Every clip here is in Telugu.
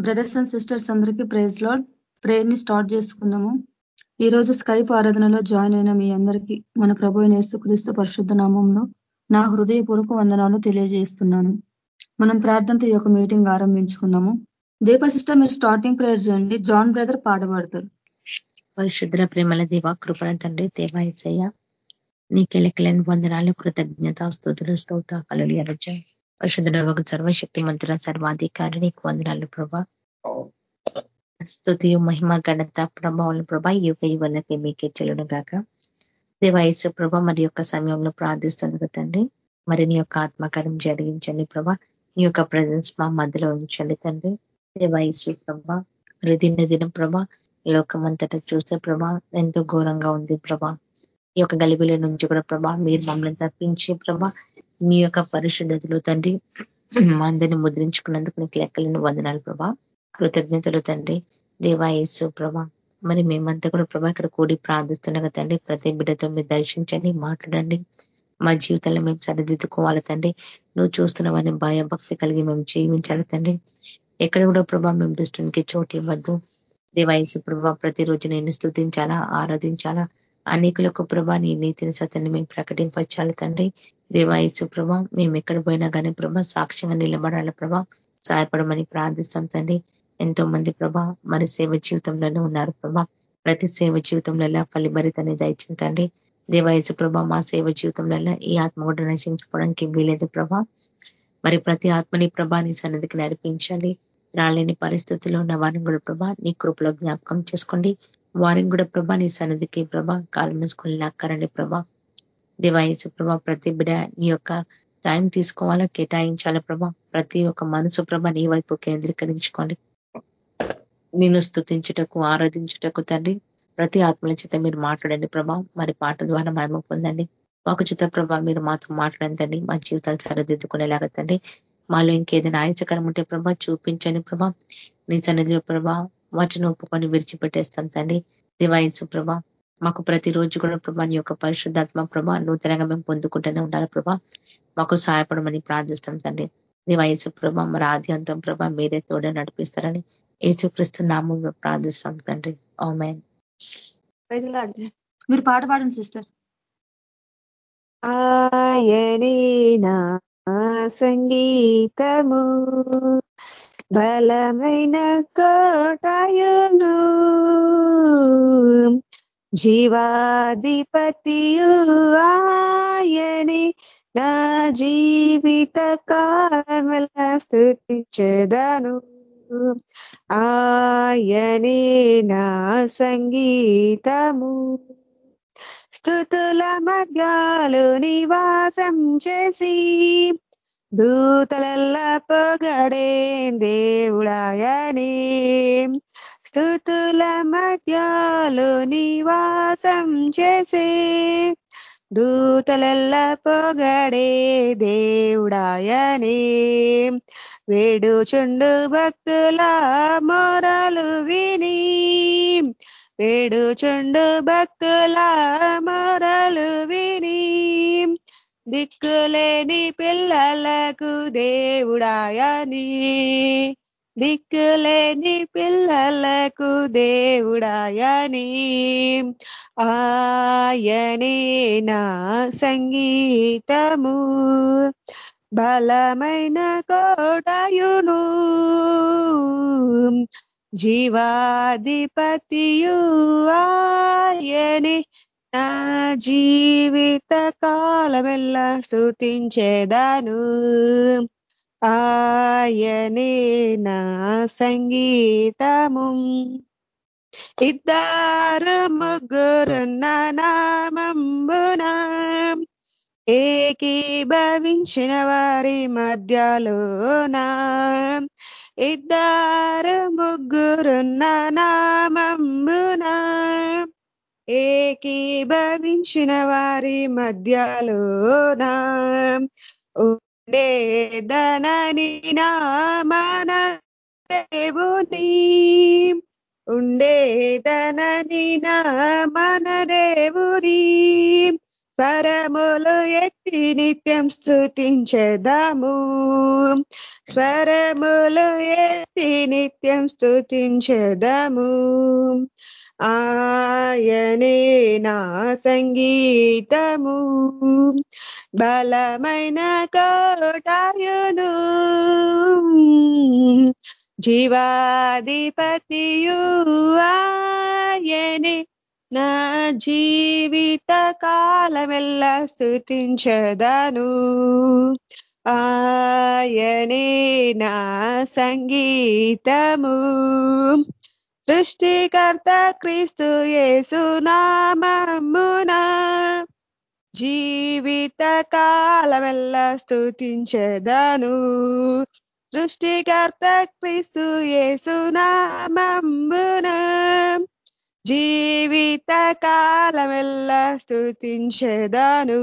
బ్రదర్స్ అండ్ సిస్టర్స్ అందరికీ ప్రైజ్ లాడ్ ప్రేయర్ని స్టార్ట్ చేసుకున్నాము ఈ రోజు స్కైప్ ఆరాధనలో జాయిన్ అయిన మీ అందరికీ మన ప్రభు క్రీస్తు పరిశుద్ధ నామంలో నా హృదయపూర్వక వందనాలు తెలియజేస్తున్నాను. మనం ప్రార్థనతో ఈ యొక్క మీటింగ్ ఆరంభించుకుందాము. దీప సిస్టర్ మీరు స్టార్టింగ్ ప్రేయర్ చేయండి. జాన్ బ్రదర్ పాడబడతారు. పరిశుద్ర ప్రేమల దేవ కృపణ తండ్రి దేవాయసయ్య నీకెలెక్కలేని వందనాలు కృతజ్ఞత స్థుతులు స్తోత కలలి అరజ పరిశుద్ధ ఒక సర్వశక్తి మంత్రుల సర్వాధికారిని వందనాలు ప్రభా. స్థుతియు మహిమ గణత ప్రభావం ప్రభా యుగ యువలకి మీకే చెల్లును గాక. దేవాయసు ప్రభ మరి యొక్క సమయంలో ప్రార్థిస్తున్నారు తండ్రి. మరి నీ యొక్క ఆత్మకారం జరిగించండి ప్రభా. నీ యొక్క ప్రజెన్స్ మా మధ్యలో ఉంచండి తండ్రి. దేవాయసు ప్రభ మరి దిన దినం ప్రభ లోకమంతటా చూస్తే ప్రభా ఎంతో ఘోరంగా ఉంది ప్రభా. ఈ యొక్క గలిబిల నుంచి కూడా ప్రభా మీరు మమ్మల్ని తప్పించి ప్రభా మీ యొక్క పరిశుద్ధతలు తండ్రి మా అందరిని ముద్రించుకున్నందుకు నీకు లెక్కలేని వందనాలు ప్రభా. కృతజ్ఞతలు తండ్రి. దేవాయేసు ప్రభా మరి మేమంతా కూడా ప్రభా ఇక్కడ కూడి ప్రార్థిస్తున్నాగా తండ్రి ప్రతి బిడ్డతో మీరు దర్శించండి మాట్లాడండి. మా జీవితాల్లో మేము సరిదిద్దుకోవాలి తండ్రి. నువ్వు చూస్తున్నవని భయభక్తి కలిగి మేము జీవించాలి తండ్రి. ఎక్కడ కూడా ప్రభా మేము దృష్టికి చోటు ఇవ్వద్దు. దేవాయసు ప్రభా ప్రతిరోజు నేను స్థుతించాలా ఆరాధించాలా అనేకులకు ప్రభా నీ నీతిని సత్యాన్ని మేము ప్రకటింపచ్చాలి తండ్రి. దేవాయసు ప్రభా మేము ఎక్కడ పోయినా కానీ ప్రభా సాక్ష్యంగా నిలబడాలి ప్రభా. సహాయపడమని ప్రార్థిస్తాం తండ్రి. ఎంతో మంది ప్రభా మరి సేవ జీవితంలోనే ఉన్నారు ప్రభా. ప్రతి సేవ జీవితంలో ఫలిభరితని దయచింతండి దేవాయసు ప్రభా మా సేవ జీవితంలో ఈ ఆత్మ కూడా నశించుకోవడానికి వీలేదు ప్రభా. మరి ప్రతి ఆత్మని ప్రభా నీ సన్నిధికి నడిపించాలి. రాలేని పరిస్థితుల్లో ఉన్న వారిని కూడా ప్రభా నీ కృపలో జ్ఞాపకం చేసుకోండి. వారిని కూడా ప్రభా నీ సన్నిధికి ప్రభా కాలు మూసుకొని లాక్కరండి ప్రభా. దివాయసు ప్రభా ప్రతి బిడ నీ యొక్క టైం తీసుకోవాలా కేటాయించాలా ప్రభా. ప్రతి ఒక్క మనసు ప్రభ నీ వైపు కేంద్రీకరించుకోండి. నేను స్థుతించుటకు ఆరాధించుటకు తండ్రి ప్రతి ఆత్మల చేత మీరు మాట్లాడండి ప్రభా. మరి పాట ద్వారా మేము పొందండి. మాకు చిత్త ప్రభా మీరు మాతో మాట్లాడండి మా జీవితాలు సరిదిద్దుకునేలాగా తండ్రి. మాలో ఇంకేదైనా ఆయచకరం ఉంటే ప్రభా చూపించండి ప్రభా. నీ సన్నిధిలో ప్రభా వాటిని ఒప్పుకొని విడిచిపెట్టేస్తాం తండ్రి దివాయసు ప్రభా మాకు ప్రతిరోజు కూడా ప్రభా నీ యొక్క పరిశుద్ధాత్మ ప్రభా నూతనంగా మేము పొందుకుంటూనే ఉండాలి ప్రభా. మాకు సహాయపడమని ప్రార్థిస్తాం తండ్రి. దివాయసు ప్రభా మరి ఆది అంతం ప్రభా మీరే తోడే నడిపిస్తారని ఏసుక్రీస్తు నామం ప్రార్థిస్తాం తండ్రి. ఓమే మీరు పాట పాడండి సిస్టర్. ఆయనేనా సంగీతము. బలమైన కోటయును జీవాధిపతియు ఆయని. నా జీవిత కాలమెల స్థుతించదను. ఆయనే నా సంగీతము. స్థుతుల మధ్యాలు నివాసం చేసి దూతలల్లా పొగడే దేవుడాయని స్థుతుల మధ్యాలు నివాసం చేసే దూతలల్లా పొగడే దేవుడాయని వేడుచుండు భక్తుల మొరలు విని వేడుచుండు భక్తుల మొరలు విని దిక్కులేని పిల్లలకు దేవుడాయని దిక్కులేని పిల్లలకు దేవుడాయని ఆయనే నా సంగీతము బలమైన కోటయును జీవాధిపతియు. ఆయనే నా జీవిత కాలమెల్లా స్థుతించేదాను ఆయనే నా సంగీతము. ఇద్దరు ముగ్గురు నామంబునా ఏకీభవించిన వారి మధ్యలోనా. ఇద్దరు ముగ్గురున్న నా ఏకీభవించిన వారి మధ్యలోనా ఉండేదనని నా మన దేవుని. ఉండేదనని నా మన దేవుని. స్వరములు ఎత్తి నిత్యం స్థుతించదాము స్వరములు ఎత్తి నిత్యం స్థుతించదాము ఆయనే నా సంగీతము బలమైన కోటాయును జీవాధిపతియు ఆయనే నా జీవిత కాలమెల్ల స్థుతించదను ఆయనే నా సంగీతము సృష్టికర్త క్రీస్తు యేసునామమున జీవిత కాలమెల్ల స్థుతించదను సృష్టికర్త క్రీస్తు యేసునామమున జీవిత కాలమెల్ల స్థుతించదను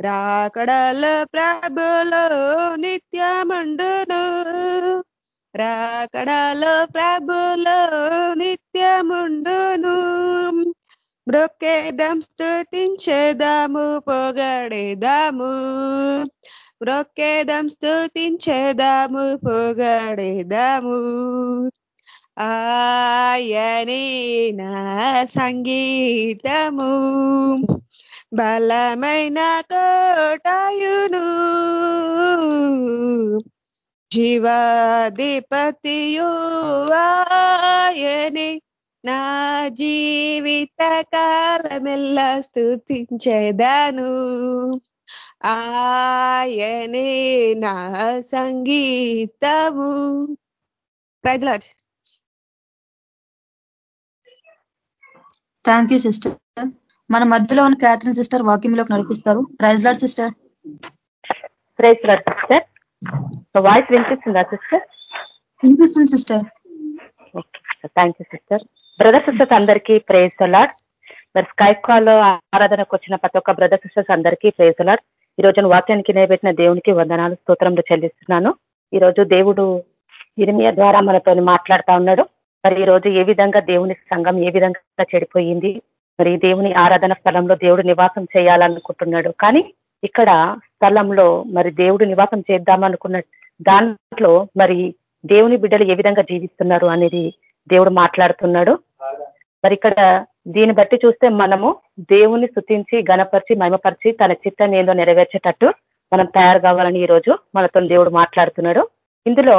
రాకడల ప్రభులో నిత్యముండును. రాకడలో ప్రభులో నిత్యముండును. బ్రొక్కేదం స్థుతించేదాము పొగడేదాము. బ్రొక్కేదం స్థుతించేదాము పొగడేదాము. ఆయనే నా సంగీతము. బలమైన కోటాయును. జీవాధిపతియు ఆయనే. నా జీవిత కాలమెల్ల స్థుతించేదాను ఆయనే నా సంగీతము. ప్రజలాడ్ థ్యాంక్ యూ సిస్టర్ మన మధ్యలో ఉన్న క్యాథరిన్ సిస్టర్ వాక్యంలోకి నడిపిస్తారు. Praise lord sister praise lord sister voice వినిపిస్తుందా సిస్టర్ వినిపిస్తుంది sister okay thank you sister brother sisters అందరికీ ప్రేజ్ అలాడ్ మరి స్కై కాల్ ఆరాధనకు వచ్చిన ప్రతి ఒక్క బ్రదర్ సిస్టర్స్ అందరికీ ప్రేజ్ అలాడ్ ఈ రోజు వాక్యానికి నిలబెట్టిన దేవునికి వందనాలు స్తోత్రంలో చెల్లిస్తున్నాను. ఈ రోజు దేవుడు ఇరిమియ ద్వారా మనతో మాట్లాడుతా ఉన్నాడు. మరి ఈ రోజు ఏ విధంగా దేవుని సంఘం ఏ విధంగా చెడిపోయింది? మరి దేవుని ఆరాధన స్థలంలో దేవుడు నివాసం చేయాలనుకుంటున్నాడు. కానీ ఇక్కడ స్థలంలో మరి దేవుడు నివాసం చేద్దామనుకున్న దాంట్లో మరి దేవుని బిడ్డలు ఏ విధంగా జీవిస్తున్నారు అనేది దేవుడు మాట్లాడుతున్నాడు. మరి ఇక్కడ దీన్ని బట్టి చూస్తే మనము దేవుని స్థుతించి గణపరిచి మహిమపరిచి తన చిత్తాన్ని ఏందో నెరవేర్చేటట్టు మనం తయారు కావాలని ఈ రోజు మనతో దేవుడు మాట్లాడుతున్నాడు. ఇందులో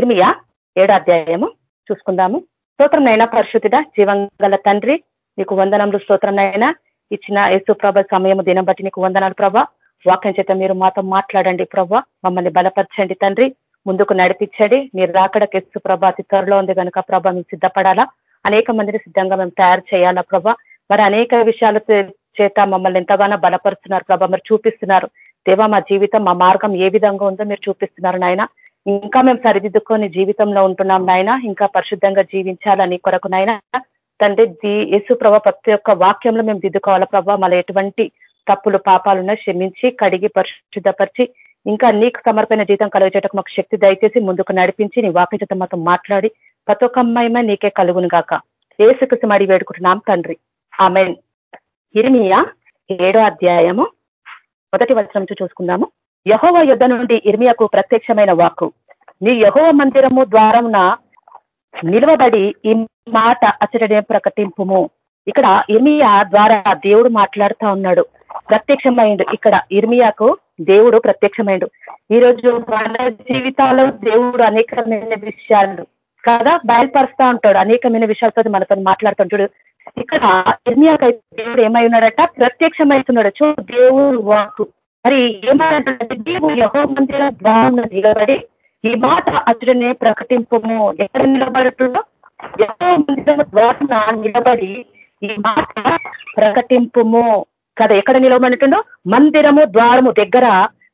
ఇర్మియా ఏడో అధ్యాయము చూసుకుందాము. స్తోత్రం నైనా పరిశుద్ధుడ జీవంగల తండ్రి నీకు వందనములు స్తోత్రం నైనా ఇచ్చిన యేసు ప్రభ సమయం దినం బట్టి నీకు వందనాలు ప్రభా. వాక్యం చేత మీరు మాతో మాట్లాడండి ప్రభా. మమ్మల్ని బలపరచండి తండ్రి. ముందుకు నడిపించండి. మీరు రాకడ యేసు ప్రభా అతి త్వరలో ఉంది కనుక ప్రభా మేము సిద్ధపడాలా? అనేక మందిని సిద్ధంగా మేము తయారు చేయాలా ప్రభా? మరి అనేక విషయాల చేత మమ్మల్ని ఎంతగానో బలపరుస్తున్నారు ప్రభా. మరి చూపిస్తున్నారు. దేవా మా జీవితం మా మార్గం ఏ విధంగా ఉందో మీరు చూపిస్తున్నారు నాయన. ఇంకా మేము సరిదిద్దుకొని జీవితంలో ఉంటున్నాం నాయన. ఇంకా పరిశుద్ధంగా జీవించాలని కొరకు నాయన. తండ్రి యేసు ప్రభా ప్రతి ఒక్క వాక్యంలో మేము దిద్దుకోవాలా ప్రభా? మళ్ళీ ఎటువంటి తప్పులు పాపాలున్న క్షమించి కడిగి పరిశుద్ధపరిచి ఇంకా నీకు సమర్పణ జీతం కలిగేటకు మాకు శక్తి దయచేసి ముందుకు నడిపించి నీ వాక్యత మాతో మాట్లాడి ప్రతి ఒక్క నీకే కలుగును గాక. ఏసుకు మడి వేడుకుంటున్నాం తండ్రి. ఆమె ఇర్మియా ఏడో అధ్యాయము మొదటి వచనం నుంచి చూసుకుందాము. యహోవ యుద్ధ నుండి ఇర్మియాకు ప్రత్యక్షమైన వాక్కు. నీ యహోవ మందిరము ద్వారమున నిలవబడి ఈ మాట అచటనే ప్రకటింపుము. ఇక్కడ ఇర్మియా ద్వారా దేవుడు మాట్లాడుతా ఉన్నాడు. ప్రత్యక్షమైండు. ఇక్కడ ఇర్మియాకు దేవుడు ప్రత్యక్షమైండు. ఈ రోజు మన జీవితాల్లో దేవుడు అనేకమైన విషయాలు కదా బయలుపరుస్తా ఉంటాడు. అనేకమైన విషయాలతో మనతో మాట్లాడుతుంటాడు ఇక్కడ ఇర్మియాకైతే దేవుడు ఏమై ఉన్నాడట? ప్రత్యక్షమవుతున్నాడు చూ దేవుడు వాకు మరి ఏమైనా దేవుడు యహో మందిర ద్వారం దిగబడి ఈ మాట అతడిని ప్రకటింపము? ఎక్కడ నిలబడుతుందో యహో మందిర ద్వారం నిలబడి ఈ మాట ప్రకటింపుము. కదా ఎక్కడ నిలబడుతుండో మందిరము ద్వారము దగ్గర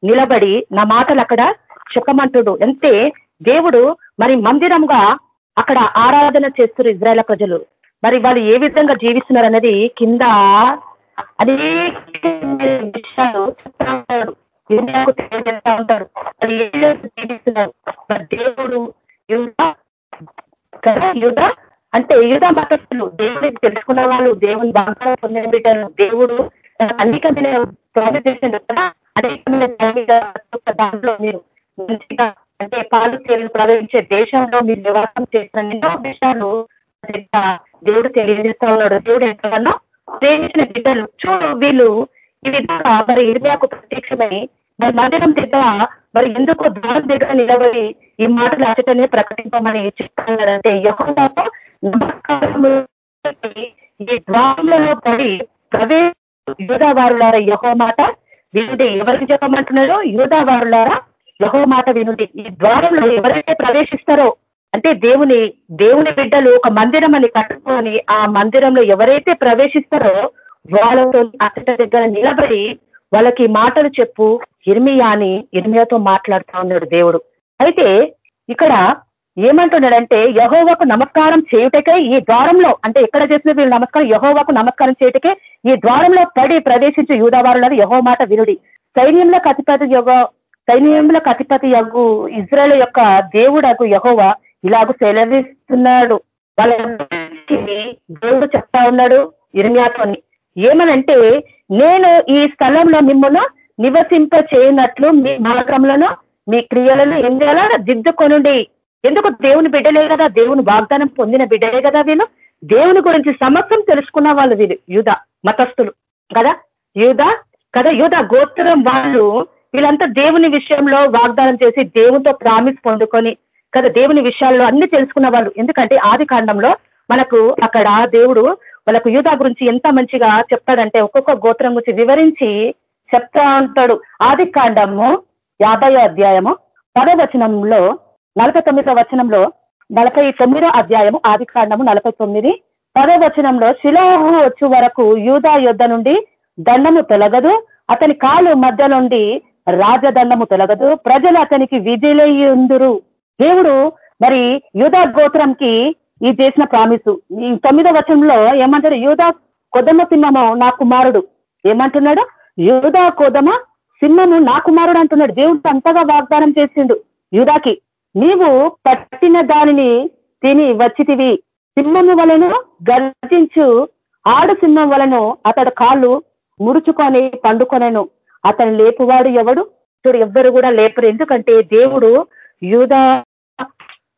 నిలబడి నా మాటలు అక్కడ చెప్పమంటుడు. అంతే దేవుడు మరి మందిరంగా అక్కడ ఆరాధన చేస్తున్నారు ఇజ్రాయల ప్రజలు. మరి వాళ్ళు ఏ విధంగా జీవిస్తున్నారు అనేది కింద అనేక విషయాలు ఉంటారు. జీవిస్తున్నారు? దేవుడు యుధ అంటే యుధ మతస్థులు దేవుడికి తెలుసుకున్న వాళ్ళు దేవుని బాగా పొందిన బిడ్డలు. దేవుడు అనేకమైన ప్రాజెక్ట్ చేసిండు కదా అనేకమైన దాంట్లో మీరు మంచిగా అంటే పాలు సేవలు ప్రవహించే దేశంలో మీరు నివాసం చేసిన ఎన్నో విషయాలు దేవుడు తెలియజేస్తా ఉన్నాడు. దేవుడు ఎంతగానో ప్రేమించిన బిడ్డలు. చూడు వీళ్ళు ఈ విధంగా మరి ఇర్మియాకు ప్రత్యక్షమై మరి మందిరం దగ్గర మరి ఎందుకు ద్వారం దగ్గర నిలబడి ఈ మాటలు అచటనే ప్రకటింపమని చెప్తున్నారంటే యహోవాకు నమస్కారము ఈ ద్వారంలో పడి ప్రవేశ యూదావారులారా యహో మాట వినుడి ఎవరికి చెప్పమంటున్నారో యూదావారులారా యహో మాట వినుడి. ఈ ద్వారంలో ఎవరైతే ప్రవేశిస్తారో అంటే దేవుని దేవుని బిడ్డలు ఒక మందిరం అని కట్టుకొని ఆ మందిరంలో ఎవరైతే ప్రవేశిస్తారో వాళ్ళతో అతట దగ్గర నిలబడి వాళ్ళకి మాటలు చెప్పు. ఇర్మియా అని ఇర్మియాతో మాట్లాడుతా ఉన్నాడు దేవుడు. అయితే ఇక్కడ ఏమంటున్నాడంటే యహోవాకు నమస్కారం చేయుటకే ఈ ద్వారంలో అంటే ఎక్కడ చేసిన వీళ్ళు నమస్కారం యహోవకు నమస్కారం చేయుటకే ఈ ద్వారంలో పడి ప్రవేశించి యూదవారులది యహో మాట వినుడి. సైన్యంలో కతిపతి యొక్క సైన్యంలో కతిపతి యగు ఇజ్రాయల్ యొక్క దేవుడకు యహోవ ఇలాగ సెలవిస్తున్నాడు. వాళ్ళ దేవుడు చెప్తా ఉన్నాడు ఇర్మ్యాతోని. ఏమనంటే నేను ఈ స్థలంలో మిమ్మల్ని నివసింప చేయనట్లు మీ మార్గంలోనూ మీ క్రియలను ఏం చేయాలా దిద్దుకొనుండి. ఎందుకు దేవుని బిడ్డలే కదా? దేవుని వాగ్దానం పొందిన బిడ్డలే కదా వీళ్ళు? దేవుని గురించి సమస్తం తెలుసుకున్న వాళ్ళు వీళ్ళు యూధ మతస్థులు కదా? యూధ కదా? యూధ గోత్రం వాళ్ళు వీళ్ళంతా దేవుని విషయంలో వాగ్దానం చేసి దేవునితో ప్రామిస్ పొందుకొని కదా? దేవుని విషయాల్లో అన్ని తెలుసుకున్న వాళ్ళు. ఎందుకంటే ఆది కాండంలో మనకు అక్కడ దేవుడు వాళ్ళకు యూధ గురించి ఎంత మంచిగా చెప్తాడంటే ఒక్కొక్క గోత్రం గురించి వివరించి చెప్తా ఉంటాడు. ఆది కాండము యాభై అధ్యాయము పదవచనంలో నలభై తొమ్మిదో వచనంలో నలభై తొమ్మిదో అధ్యాయము ఆది కాండము నలభై తొమ్మిది. పదో వచనంలో శిలోహు వచ్చు వరకు యూదా యుద్ధ నుండి దండము తొలగదు. అతని కాలు మధ్య నుండి రాజదండము తొలగదు. ప్రజలు అతనికి విధులయ్యుందురు. దేవుడు మరి యూదా గోత్రంకి ఇది చేసిన ప్రామిసు. ఈ తొమ్మిదో వచనంలో ఏమంటాడు యూదా కొదమ సింహము నా కుమారుడు. ఏమంటున్నాడు? యూదా కొదమ సింహము నా కుమారుడు అంటున్నాడు. దేవుడు అంతగా వాగ్దానం చేసిండు యూదాకి. నీవు పట్టిన దానిని తిని వచ్చితివి. సింహము వలను గర్జించు. ఆడు సింహం వలను అతడు కాళ్ళు ముడుచుకొని పండుకొనను. అతను లేపువాడు ఎవడు? చూడు ఎవ్వరు కూడా లేపరు. ఎందుకంటే దేవుడు యూదా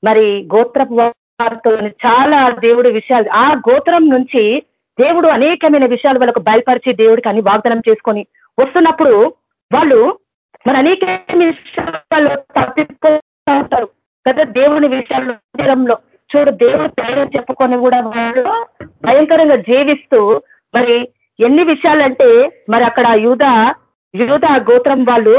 మరి గోత్రపు వారితో చాలా దేవుడి విషయాలు. ఆ గోత్రం నుంచి దేవుడు అనేకమైన విషయాలు వాళ్ళకు బయలుపరిచి దేవుడికి అన్ని వాగ్దానం చేసుకొని వస్తున్నప్పుడు వాళ్ళు మరి అనేకమైన విషయాలు అవుతారు కదా దేవుని విషయాల్లో చూడు దేవుడు పేరు చెప్పుకొని కూడా వాళ్ళు భయంకరంగా జీవిస్తూ మరి ఎన్ని విషయాలంటే మరి అక్కడ యూధ యూధ గోత్రం వాళ్ళు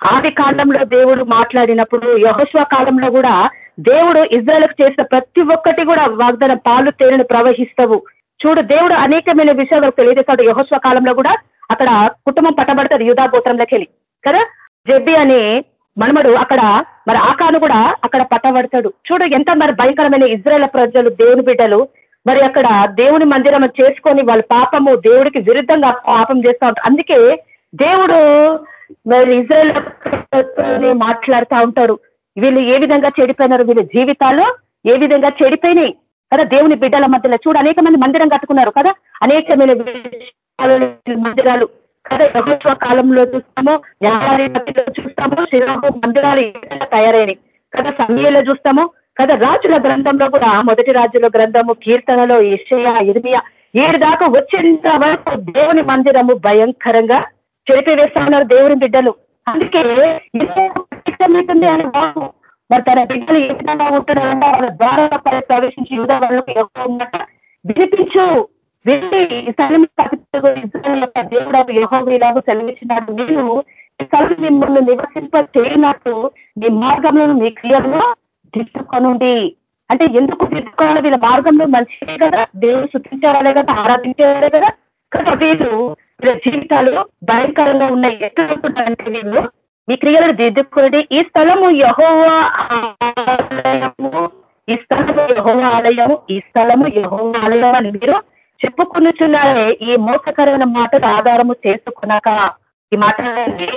ఆది కాలంలో దేవుడు మాట్లాడినప్పుడు యహోశ్వ కాలంలో కూడా దేవుడు ఇజ్రాయల్కు చేసిన ప్రతి ఒక్కటి కూడా వాగ్దానం పాలు తేనెను ప్రవహిస్తావు. చూడు దేవుడు అనేకమైన విషయాలు తెలియజేస్తాడు. యహోశ్వ కాలంలో కూడా అక్కడ కుటుంబం పట్టబడతాడు యూధా గోత్రంలోకి వెళ్ళి కదా? జబ్బి అనే మనమడు అక్కడ మరి ఆకాను కూడా అక్కడ పట్టబడతాడు. చూడు ఎంత మరి భయంకరమైన ఇజ్రాయల్ ప్రజలు దేవుని బిడ్డలు. మరి అక్కడ దేవుని మందిరం చేసుకొని వాళ్ళ పాపము దేవుడికి విరుద్ధంగా పాపం చేస్తూ ఉంటారు. అందుకే దేవుడు మరి ఇజ్రాయల్ మాట్లాడుతూ ఉంటారు వీళ్ళు ఏ విధంగా చెడిపోయినారు? వీళ్ళ జీవితాలు ఏ విధంగా చెడిపోయినాయి? కదా దేవుని బిడ్డల మధ్యలో. చూడు అనేక మంది మందిరం కట్టుకున్నారు కదా. అనేకమైన మందిరాలు. కదా ప్రభుత్వ కాలంలో చూస్తామో న్యాయాలయంలో చూస్తామో శ్రీరాము మందిరాలు తయారైనవి. కదా సమయంలో చూస్తామో కదా రాజుల గ్రంథంలో కూడా మొదటి రాజుల గ్రంథము కీర్తనలో ఇషయ ఇర్మియా ఏడు దాకా వచ్చేంత వరకు దేవుని మందిరము భయంకరంగా చెరిపివేస్తా ఉన్నారు దేవుని బిడ్డలు. అందుకే అని బాబు. మరి తన బిడ్డలు ఏ విధంగా ఉంటున్నారంటే వాళ్ళ ద్వారా ప్రవేశించి యుధ వాళ్ళకు ఎక్కువ ఉన్నట్టు వినిపించు. వెళ్ళి ఈ స్థలం యొక్క సెలవిచ్చినాడు. నేను ఈ మిమ్మల్ని నివసింప చేయనట్టు మీ మార్గంలో మీ క్రియలో తిట్టుకొనుండి. అంటే ఎందుకు దిట్టుకోవాలి వీళ్ళ మార్గంలో మంచిదే కదా దేవుడు శుద్ధించాలే కదా ఆరాధించాలే కదా. కదా వీళ్ళు వీళ్ళ జీవితాలు భయంకరంగా ఉన్నాయి. ఎక్కడ ఉంటున్నారంటే వీళ్ళు? మీ క్రియలను దిద్దుకోండి ఈ స్థలము యహోవ ఆలయము. ఈ స్థలము యహోవ ఆలయము. ఈ స్థలము యహోవ ఆలయం అని మీరు చెప్పుకునిచున్నారే ఈ మోసకరమైన మాటలు ఆధారము చేసుకున్నాక? ఈ మాటలన్నీ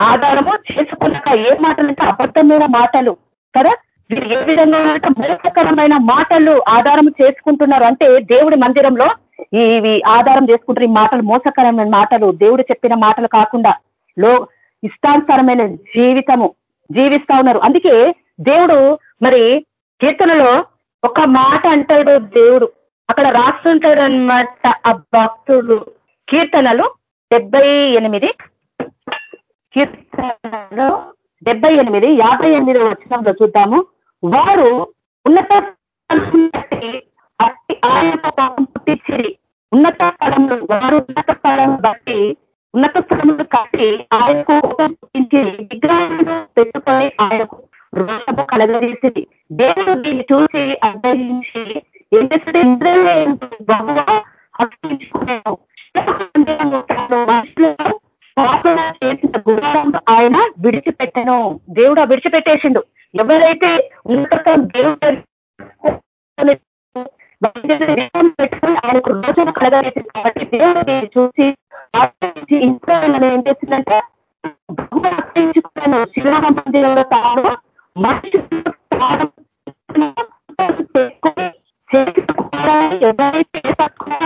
ఆధారము చేసుకున్నాక ఏ మాటలంటే అబద్ధమైన మాటలు కదా? వీరు ఏ విధంగా మోసకరమైన మాటలు ఆధారం చేసుకుంటున్నారు అంటే దేవుడి మందిరంలో ఇవి ఆధారం చేసుకుంటారు ఈ మాటలు మోసకరమైన మాటలు దేవుడు చెప్పిన మాటలు కాకుండా లో ఇష్టానుసారమైన జీవితము జీవిస్తా ఉన్నారు. అందుకే దేవుడు మరి కీర్తనలో ఒక మాట అంటాడు దేవుడు. అక్కడ రాస్తుంటాడు అనమాట ఆ భక్తుడు కీర్తనలు డెబ్బై ఎనిమిది. కీర్తనలో డెబ్బై ఎనిమిది యాభై ఎనిమిది వచ్చినంలో చూద్దాము. వారు ఉన్నత పుట్టించిరి. ఉన్నత స్థలంలో వారు ఉన్నత స్థలం బట్టి ఉన్నత స్థలములు కట్టి ఆయనకు పుట్టించిరి. విగ్రహాలను పెట్టుకొని ఆయనకు రోషము కలగజేసింది దేవుడు దీన్ని చూసి అర్థించి ఎందుకంటే చేస్తుంటే ఇంద్రియం బహుగా హర్షించుకున్నాను చేసిన గుణాలను ఆయన విడిచిపెట్టను దేవుడు విడిచిపెట్టేసిండు ఎవరైతే ఉన్నత దేవుడు ఆయనకు రోజున కలగలేదు కాబట్టి దేవుడు చూసి ఇంకా ఏం చేసిందంటే బహుగా శివరామ మందిరంలో తాను మనిషి ఎవరైతే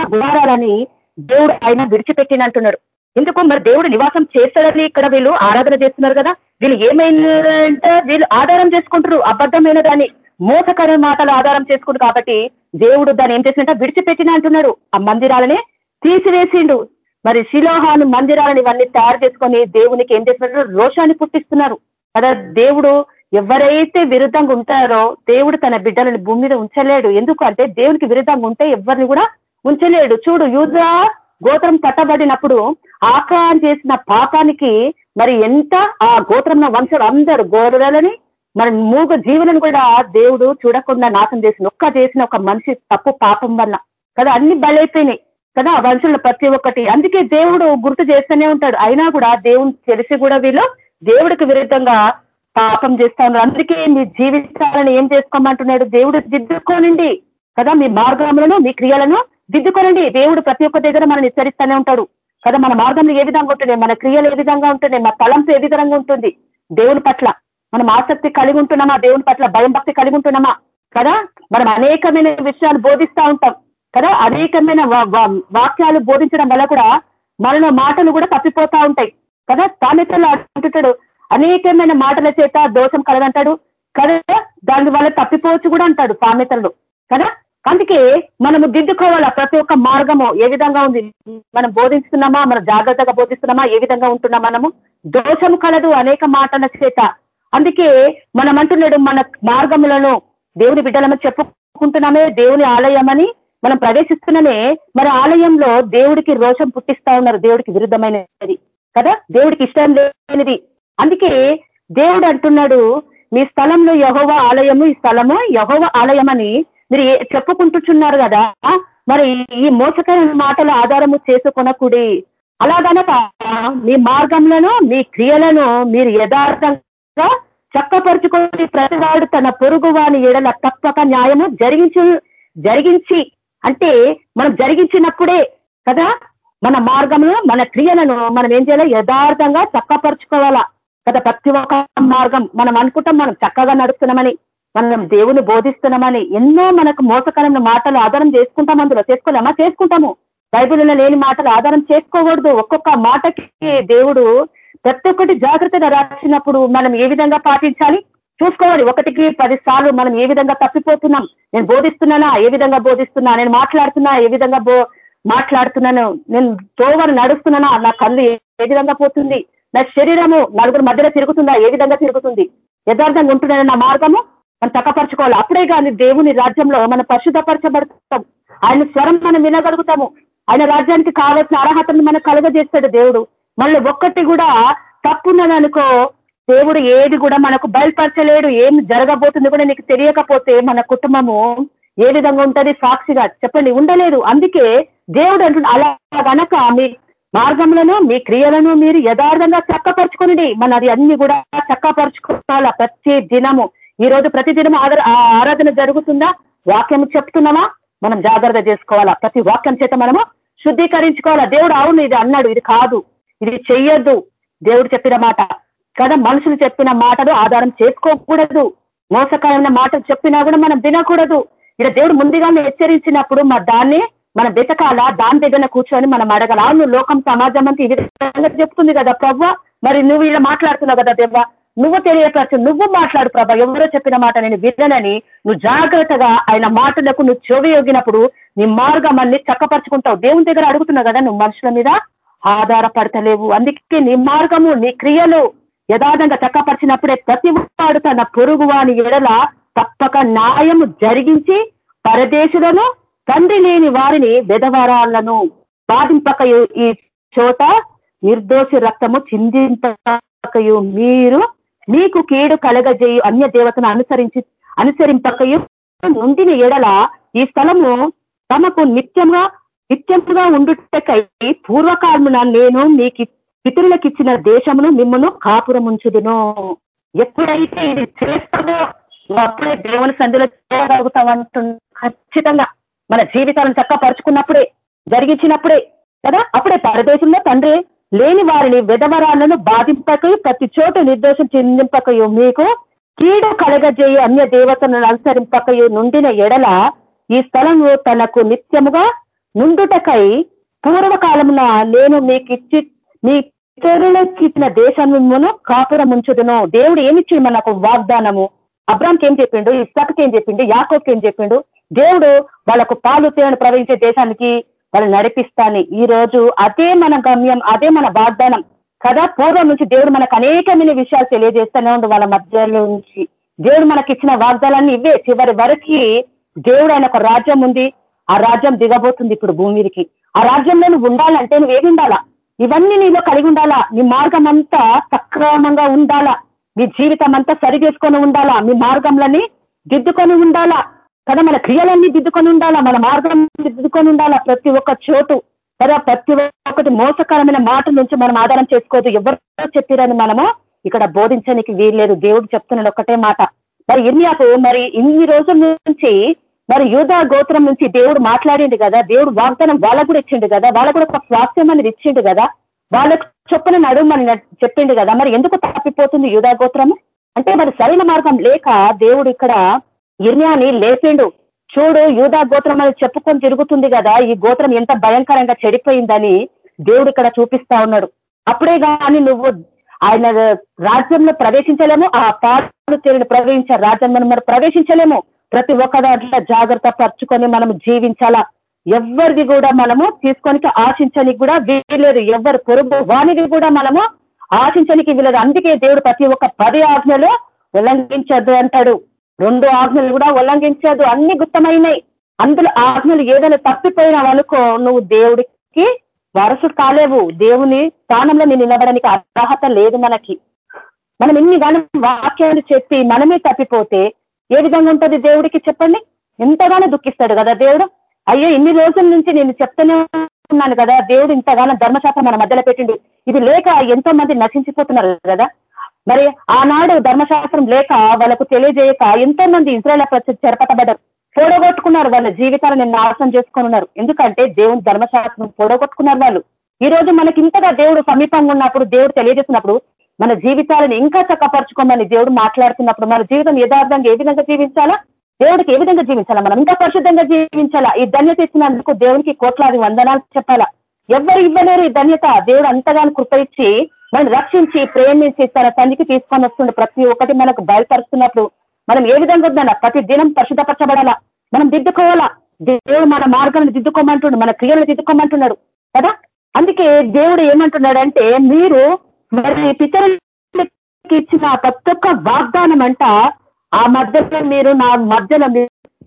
గుడారాలని దేవుడు ఆయన విడిచిపెట్టినంటున్నాడు ఎందుకు మరి దేవుడు నివాసం చేస్తాడని ఇక్కడ వీళ్ళు ఆరాధన చేస్తున్నారు కదా? వీళ్ళు ఏమైందంటే వీళ్ళు ఆధారం చేసుకుంటారు అబద్ధమైన దాన్ని మోసకర మాటలు ఆధారం చేసుకుంటు కాబట్టి దేవుడు దాన్ని ఏం చేసినట్ట విడిచిపెట్టిన అంటున్నాడు. ఆ మందిరాలని తీసివేసిండు. మరి శిలోహాను మందిరాలను ఇవన్నీ తయారు చేసుకొని దేవునికి ఏం చేస్తున్నారు? రోషాన్ని పుట్టిస్తున్నారు. కదా దేవుడు ఎవరైతే విరుద్ధంగా ఉంటారో దేవుడు తన బిడ్డలను భూమి మీద ఉంచలేడు. ఎందుకు అంటే దేవునికి విరుద్ధంగా ఉంటే ఎవరిని కూడా ఉంచలేడు. చూడు యూదా గోత్రం పట్టబడినప్పుడు ఆకారం చేసిన పాపానికి మరి ఎంత ఆ గోత్రం వంశుడు అందరు గోరలని మరి మూగ జీవులను కూడా దేవుడు చూడకుండా నాశనం చేసిన ఒక్క చేసిన ఒక మనిషి తప్పు పాపం వల్ల. కదా అన్ని బలైపోయినాయి. కదా ఆ వంశంలో ప్రతి ఒక్కటి. అందుకే దేవుడు గుర్తు చేస్తూనే ఉంటాడు. అయినా కూడా దేవుని తెలిసి కూడా వీళ్ళు దేవుడికి విరుద్ధంగా పాపం చేస్తా ఉన్నారు అందుకే మీ జీవితాలను ఏం చేసుకోమంటున్నాడు? దేవుడు దిద్దుకోనండి. కదా మీ మార్గములను మీ క్రియలను దిద్దుకోనండి. దేవుడు ప్రతి ఒక్క దగ్గర మనల్ని హెచ్చరిస్తూనే ఉంటాడు. కదా మన మార్గంలో ఏ విధంగా ఉంటుంది మన క్రియలు ఏ విధంగా ఉంటుంది మన తలంపు ఏ విధంగా ఉంటుంది? దేవుని పట్ల మనం ఆసక్తి కలిగి ఉంటున్నామా? దేవుని పట్ల భయం భక్తి కలిగి ఉంటున్నామా? కదా మనం అనేకమైన విషయాలు బోధిస్తూ ఉంటాం. కదా అనేకమైన వాక్యాలు బోధించడం వల్ల కూడా మనలో మాటలు కూడా తప్పిపోతా ఉంటాయి. కదా సామెతలు అంటుంటాడు. అనేకమైన మాటల చేత దోషం కలదంటాడు కదా? దాని వల్ల తప్పిపోవచ్చు కూడా అంటాడు సామెతలు కదా? అందుకే మనము దిద్దుకోవాలా ప్రతి ఒక్క మార్గము. ఏ విధంగా ఉంది? మనం బోధిస్తున్నామా? మనం జాగ్రత్తగా బోధిస్తున్నామా? ఏ విధంగా ఉంటున్నా మనము? దోషం కలదు అనేక మాటల చేత. అందుకే మనం అంటున్నాడు మన మార్గములను దేవుని బిడ్డలమని చెప్పుకుంటున్నామే దేవుని ఆలయమని మనం ప్రవేశిస్తున్నామే. మరి ఆలయంలో దేవుడికి రోషం పుట్టిస్తా ఉన్నారు దేవుడికి విరుద్ధమైనది కదా? దేవుడికి ఇష్టం లేనిది. అందుకే దేవుడు అంటున్నాడు మీ స్థలంలో యహోవ ఆలయము ఈ స్థలము యహోవ ఆలయం అని మీరు చెప్పుకుంటున్నారు కదా? మరి ఈ మోసకరమైన మాటల ఆధారము చేసుకొనకుడి. అలాగనక మీ మార్గంలో మీ క్రియలను మీరు యథార్థంగా చక్కపరుచుకొని ప్రతివాడు తన పొరుగు వాని ఎడల తప్పక న్యాయము జరిగించి జరిగించి అంటే మనం జరిగించినప్పుడే కదా? మన మార్గంలో మన క్రియలను మనం ఏం చేయాలి? యథార్థంగా చక్కపరుచుకోవాలా? కదా ప్రతి ఒక్క మార్గం. మనం అనుకుంటాం మనం చక్కగా నడుస్తున్నామని మనం దేవుని బోధిస్తున్నామని ఎన్నో మనకు మోసకరమైన మాటలు ఆధారం చేసుకుంటాం అందులో చేసుకోలేమా? చేసుకుంటాము. బైబిల్లో లేని మాటలు ఆధారం చేసుకోకూడదు. ఒక్కొక్క మాటకి దేవుడు ప్రతి ఒక్కటి జాగ్రత్తగా రాసినప్పుడు మనం ఏ విధంగా పాటించాలి? చూసుకోవాలి. ఒకటికి పది సార్లు మనం ఏ విధంగా తప్పిపోతున్నాం? నేను బోధిస్తున్నానా? ఏ విధంగా బోధిస్తున్నా? నేను మాట్లాడుతున్నా? ఏ విధంగా బో మాట్లాడుతున్నాను? నేను తోవను నడుస్తున్నానా? నా కళ్ళు ఏ విధంగా పోతుంది? నా శరీరము నలుగురు మధ్యలో తిరుగుతుందా? ఏ విధంగా తిరుగుతుంది? యథార్థంగా ఉంటున్నాను నా మార్గము మనం చక్కపరచుకోవాలి అప్పుడే కానీ దేవుని రాజ్యంలో మనం పరిశుద్ధపరచబడతాం. ఆయన స్వరం మనం వినగలుగుతాము. ఆయన రాజ్యానికి కావాల్సిన అర్హతను మనకు కలుగజేస్తాడు దేవుడు. మళ్ళీ ఒక్కటి కూడా తప్పున్నదనుకో దేవుడు ఏది కూడా మనకు బయలుపరచలేడు. ఏం జరగబోతుంది కూడా నీకు తెలియకపోతే మన కుటుంబము ఏ విధంగా ఉంటది? సాక్షిగా చెప్పండి. ఉండలేదు. అందుకే దేవుడు అంటున్నాడు అలా కనుక మీ మార్గంలోనూ మీ క్రియలను మీరు యథార్థంగా చక్కపరుచుకునండి. మన అది అన్ని కూడా చక్కపరుచుకోవాలా ప్రతి దినము. ఈ రోజు ప్రతి దినము ఆరాధన జరుగుతుందా? వాక్యం చెప్తున్నామా? మనం జాగ్రత్త చేసుకోవాలా? ప్రతి వాక్యం చేత మనము శుద్ధీకరించుకోవాలా? దేవుడు అవును ఇది అన్నాడు ఇది కాదు ఇది చెయ్యొద్దు. దేవుడు చెప్పిన మాట. కదా మనుషులు చెప్పిన మాటలు ఆధారం చేసుకోకూడదు. మోసకరమైన మాటలు చెప్పినా కూడా మనం వినకూడదు. ఇలా దేవుడు ముందుగానే హెచ్చరించినప్పుడు మా దాన్ని మన వెతకాల? దాని దగ్గర కూర్చొని మనం అడగల? నువ్వు లోకం సమాజం అంతా ఈ విధంగా చెప్తుంది కదా ప్రవ్వ మరి నువ్వు ఇలా మాట్లాడుతున్నావు కదా దేవ్వ నువ్వు తెలియపరచు నువ్వు మాట్లాడు ప్రభ. ఎవరో చెప్పిన మాట నేను విననని నువ్వు జాగ్రత్తగా ఆయన మాటలకు నువ్వు చెవి యోగినప్పుడు నీ మార్గం అన్ని చక్కపరుచుకుంటావు. దేవుని దగ్గర అడుగుతున్నావు కదా నువ్వు మనుషుల మీద? ఆధారపడతలేవు. అందుకే నీ మార్గము నీ క్రియలు యథార్థంగా చక్కపరిచినప్పుడే ప్రతి వాడు తన పొరుగు వాని ఎడల తప్పక న్యాయము జరిగించి పరదేశులను తండ్రి లేని వారిని వెదవరాలను బాధింపక ఈ చోట నిర్దోషి రక్తము చిందింపకయు. మీరు మీకు కీడు కలగజేయు అన్య దేవతను అనుసరించి అనుసరింపకయు నుండిన ఎడల ఈ స్థలము తమకు నిత్యంగా నిత్యముగా ఉండుటకై పూర్వకాలమున నేను మీకు పితరులకు ఇచ్చిన దేశమును మిమ్మల్ని కాపురముంచుదును. ఎప్పుడైతే ఇది చేస్తామో అప్పుడే దేవుని సంధిలో చేయగలుగుతామంటు ఖచ్చితంగా. మన జీవితాలను చక్కపరుచుకున్నప్పుడే జరిగించినప్పుడే కదా? అప్పుడే పరదేశంలో తండ్రి లేని వారిని విధవరాలను బాధింపకయు ప్రతి చోటు నిర్దోషం చెందింపకయు మీకు కీడు కలగజేయు అన్య దేవతలను అనుసరింపకయు నుండిన ఎడల ఈ స్థలము తనకు నిత్యముగా నుండుటకై పూర్వకాలమున నేను మీకు ఇచ్చి మీ ఇతరులకు ఇచ్చిన దేశమును కాపురం ఉంచుదును దేవుడు ఏమిచ్చి మనకు వాగ్దానము? అబ్రామ్కి ఏం చెప్పిండు? ఇస్సాకి ఏం చెప్పిండు? యాకోకి ఏం చెప్పిండు? దేవుడు వాళ్ళకు పాలు తేను ప్రవహించే దేశానికి వాళ్ళు నడిపిస్తాను. ఈ రోజు అదే మన గమ్యం అదే మన వాగ్దానం. కదా? పూర్వం నుంచి దేవుడు మనకు అనేకమైన విషయాలు తెలియజేస్తూనే ఉండు వాళ్ళ మధ్యలో నుంచి. దేవుడు మనకి ఇచ్చిన వాగ్దానాన్ని ఇవే చివరి వరకు దేవుడు ఆయన ఒక రాజ్యం ఉంది. ఆ రాజ్యం దిగబోతుంది ఇప్పుడు భూమికి ఆ రాజ్యంలో నువ్వు ఉండాలంటే నువ్వు ఏది ఉండాలా? ఇవన్నీ నీలో కలిగి ఉండాలా? నీ మార్గం అంతా సక్రమంగా ఉండాలా? నీ జీవితం అంతా సరి చేసుకొని ఉండాలా? మీ మార్గంలని దిద్దుకొని ఉండాలా? కదా మన క్రియలన్నీ దిద్దుకొని ఉండాలా? మన మార్గం దిద్దుకొని ఉండాలా ప్రతి ఒక్క చోటు? కదా ప్రతి ఒక్కటి మోసకరమైన మాట నుంచి మనం ఆధారం చేసుకోవద్దు ఎవరు చెప్పిరని మనము ఇక్కడ బోధించడానికి వీల్లేదు. దేవుడు చెప్తున్నాడు ఒక్కటే మాట. మరి ఇర్మియాకు మరి ఇన్ని రోజుల నుంచి మరి యూదా గోత్రం నుంచి దేవుడు మాట్లాడిండు కదా? దేవుడు వాగ్దానం వాళ్ళకు కూడా ఇచ్చిండు కదా? వాళ్ళకు కూడా ఒక స్వాస్థ్యం అనేది ఇచ్చిండు కదా? వాళ్ళకు చొప్పున నడుమని చెప్పిండు కదా? మరి ఎందుకు తప్పిపోతుంది యూదా గోత్రము? అంటే మరి సరైన మార్గం లేక దేవుడు ఇక్కడ ఇర్మియాని లేపిండు. చూడు యూదా గోత్రం అని చెప్పుకొని తిరుగుతుంది కదా ఈ గోత్రం ఎంత భయంకరంగా చెడిపోయిందని దేవుడు ఇక్కడ చూపిస్తా ఉన్నాడు. అప్పుడే కానీ నువ్వు ఆయన రాజ్యంలో ప్రవేశించలేము ఆ పాటలు తేలిని ప్రవేశించే రాజ్యంలో మరి ప్రవేశించలేము. ప్రతి ఒక్క దాంట్లో జాగ్రత్త పరుచుకొని మనం జీవించాలా? ఎవరిది కూడా మనము తీసుకొని ఆశించనికి కూడా వీలేదు ఎవరు పొరుగు వానిది కూడా మనము ఆశించనికి వీలేదు అందుకే దేవుడు ప్రతి ఒక్క పది ఆజ్ఞలో ఉల్లంఘించద్దు అంటాడు. రెండు ఆజ్ఞలు కూడా ఉల్లంఘించదు అన్ని గుప్తమైనవి అందులో ఆజ్ఞలు ఏదైనా తప్పిపోయినావు అనుకో నువ్వు దేవుడికి వారసుడు కాలేవు. దేవుని స్థానంలో నేను నిలబడడానికి అర్హత లేదు మనకి. మనం ఇన్ని గానం వాక్యాలు చెప్పి మనమే తప్పిపోతే ఏ విధంగా ఉంటుంది దేవుడికి చెప్పండి? ఎంతగానో దుఃఖిస్తాడు కదా దేవుడు. అయ్యో ఇన్ని రోజుల నుంచి నేను చెప్తూనే ఉన్నాను కదా దేవుడు ఇంతగానో ధర్మశాస్త్రం మన మధ్యలో పెట్టిండు. ఇది లేక ఎంతో మంది నశించిపోతున్నారు కదా. మరి ఆనాడు ధర్మశాస్త్రం లేక వాళ్ళకు తెలియజేయక ఎంతో మంది ఇజ్రాయల్ చెరపట్టబడ్డారు పొడగొట్టుకున్నారు వాళ్ళ జీవితాలను నాశనం చేసుకొని ఉన్నారు. ఎందుకంటే దేవుని ధర్మశాస్త్రం పొడగొట్టుకున్నారు వాళ్ళు. ఈ రోజు మనకి ఇంతగా దేవుడు సమీపంగా ఉన్నప్పుడు దేవుడు తెలియజేసినప్పుడు మన జీవితాలను ఇంకా చక్కపరచుకోమని దేవుడు మాట్లాడుతున్నప్పుడు మన జీవితం యథార్థంగా ఏ విధంగా జీవించాలా? దేవుడికి ఏ విధంగా జీవించాలా? మనం ఇంకా పరిశుద్ధంగా జీవించాలా? ఈ ధన్యత ఇచ్చినందుకు దేవునికి కోట్లాది వందనాలు చెప్పాలా? ఎవరు ఇవ్వలేరు ఈ ధన్యత. దేవుడు అంతగాను కృప ఇచ్చి మనం రక్షించి ప్రేమించి తన తండ్రికి తీసుకొని వస్తుండే ప్రతి ఒక్కటి మనకు బయలుపరుస్తున్నప్పుడు మనం ఏ విధంగా ఉందన్నా ప్రతి దినం పరిశుద్ధపరచబడాలా? మనం దిద్దుకోవాలా? దేవుడు మన మార్గాన్ని దిద్దుకోమంటున్నాడు మన క్రియలను దిద్దుకోమంటున్నాడు కదా? అందుకే దేవుడు ఏమంటున్నాడంటే మీరు మరి పితరులకి ఇచ్చిన ప్రతి ఒక్క వాగ్దానం అంట ఆ మధ్యలో మీరు నా మధ్యలో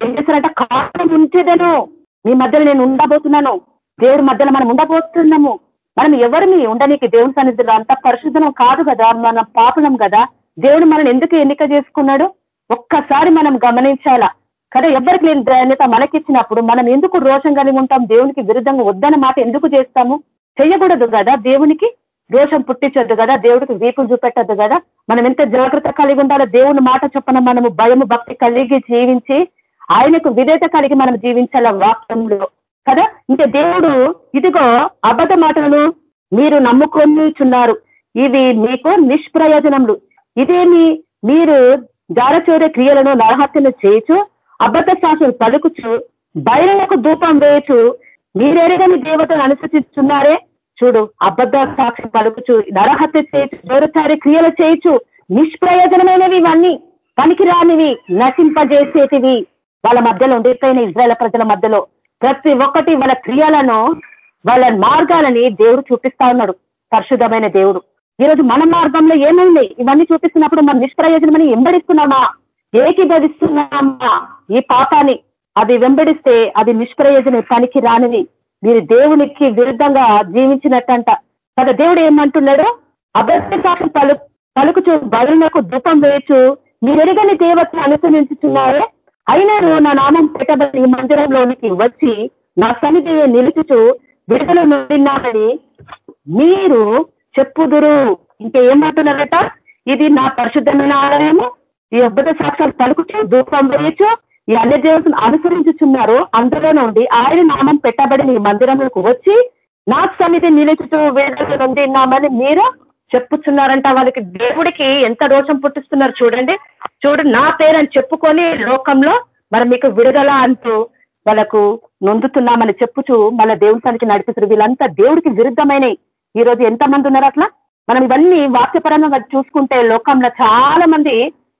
ఏం చేస్తారంట కారణం ఉంచేదేను. మీ మధ్యలో నేను ఉండబోతున్నాను. దేవుడి మధ్యలో మనం ఉండబోతున్నాము. మనం ఎవరిని ఉండనీకి దేవుని సన్నిధిలో అంత పరిశుద్ధం కాదు కదా? మన పాపలం కదా? దేవుడు మనం ఎందుకు ఎన్నిక చేసుకున్నాడు? ఒక్కసారి మనం గమనించాలా? కదా ఎవరికి లేని ధాన్యత మనకిచ్చినప్పుడు మనం ఎందుకు రోషం కలిగి ఉంటాం? దేవునికి విరుద్ధంగా వద్దన్న మాట ఎందుకు చేస్తాము? చేయకూడదు కదా దేవునికి? దోషం పుట్టించొద్దు కదా? దేవుడికి వీపులు చూపెట్టద్దు కదా? మనం ఎంత జాగ్రత్త కలిగి ఉండాలో దేవుని మాట చొప్పున మనము భయము భక్తి కలిగి జీవించి ఆయనకు విధేత కలిగి మనం జీవించాల వాక్యంలో? కదా? ఇంకా దేవుడు ఇదిగో అబద్ధ మాటలను మీరు నమ్ముకొనిచున్నారు ఇవి మీకు నిష్ప్రయోజనములు. ఇదేమి మీరు జారచోర క్రియలను నరహత్యను చేయొచ్చు అబద్ధ శాసనం పలుకుచు బయలకు ధూపం వేయచు మీరెరగని దేవతను అనుసరిస్తున్నారే చూడు అబద్ధ సాక్షి పలుకుచు నరహత్య చేయొచ్చు జోరచారి క్రియలు చేయొచ్చు నిష్ప్రయోజనమైనవి ఇవన్నీ పనికిరానివి నశింపజేసేటివి. వాళ్ళ మధ్యలో ఉండేపోయిన ఇజ్రాయల ప్రజల మధ్యలో. ప్రతి ఒక్కటి వాళ్ళ క్రియలను వాళ్ళ మార్గాలని దేవుడు చూపిస్తా ఉన్నాడు పరిశుద్ధమైన దేవుడు. ఈరోజు మన మార్గంలో ఏమైంది? ఇవన్నీ చూపిస్తున్నప్పుడు మన నిష్ప్రయోజనమని వెంబడిస్తున్నామా? ఏకీభవిస్తున్నామా? ఈ పాపాన్ని అది వెంబడిస్తే అది నిష్ప్రయోజనం పనికి రానిది. మీరు దేవునికి విరుద్ధంగా జీవించినట్టంట. కదా దేవుడు ఏమంటున్నాడు? అబద్ధ సాక్షి పలు పలుకుచు బదులకు దుఃఖం వేయచ్చు మీరెరగని దేవతను అనుసరించుతున్నారే అయినారు నా నామం పెట్టబడి మందిరంలోనికి వచ్చి నా సన్నిధి నిలుచుచు విడుదల నుండిన్నారని మీరు చెప్పుదురు. ఇంకా ఏమంటున్నారట ఇది నా పరిశుద్ధమైన ఆలయము. ఈ అబద్ధ సాక్షాలు పలుకుచు దుఃఖం వేయచ్చు ఈ అన్ని దేవతను అనుసరించుచున్నారు. అందులో నుండి ఆయన నామం పెట్టబడి మీ మందిరంలోకి వచ్చి నా సన్నిధి నిలుచుతూ విడుదల నుండి మీరు చెప్పుచున్నారంట వాళ్ళకి. దేవుడికి ఎంత దోషం పుట్టిస్తున్నారు చూడండి. చూడు నా పేరని చెప్పుకొని లోకంలో మరి మీకు విడుదల అంటూ వాళ్ళకు నొందుతున్నామని చెప్పుచు మళ్ళీ దేవుతానికి నడిపిస్తారు వీళ్ళంతా దేవుడికి విరుద్ధమైనవి ఈ రోజు ఎంతమంది ఉన్నారు అట్లా? మనం ఇవన్నీ వాక్యపరంగా చూసుకుంటే లోకంలో చాలా మంది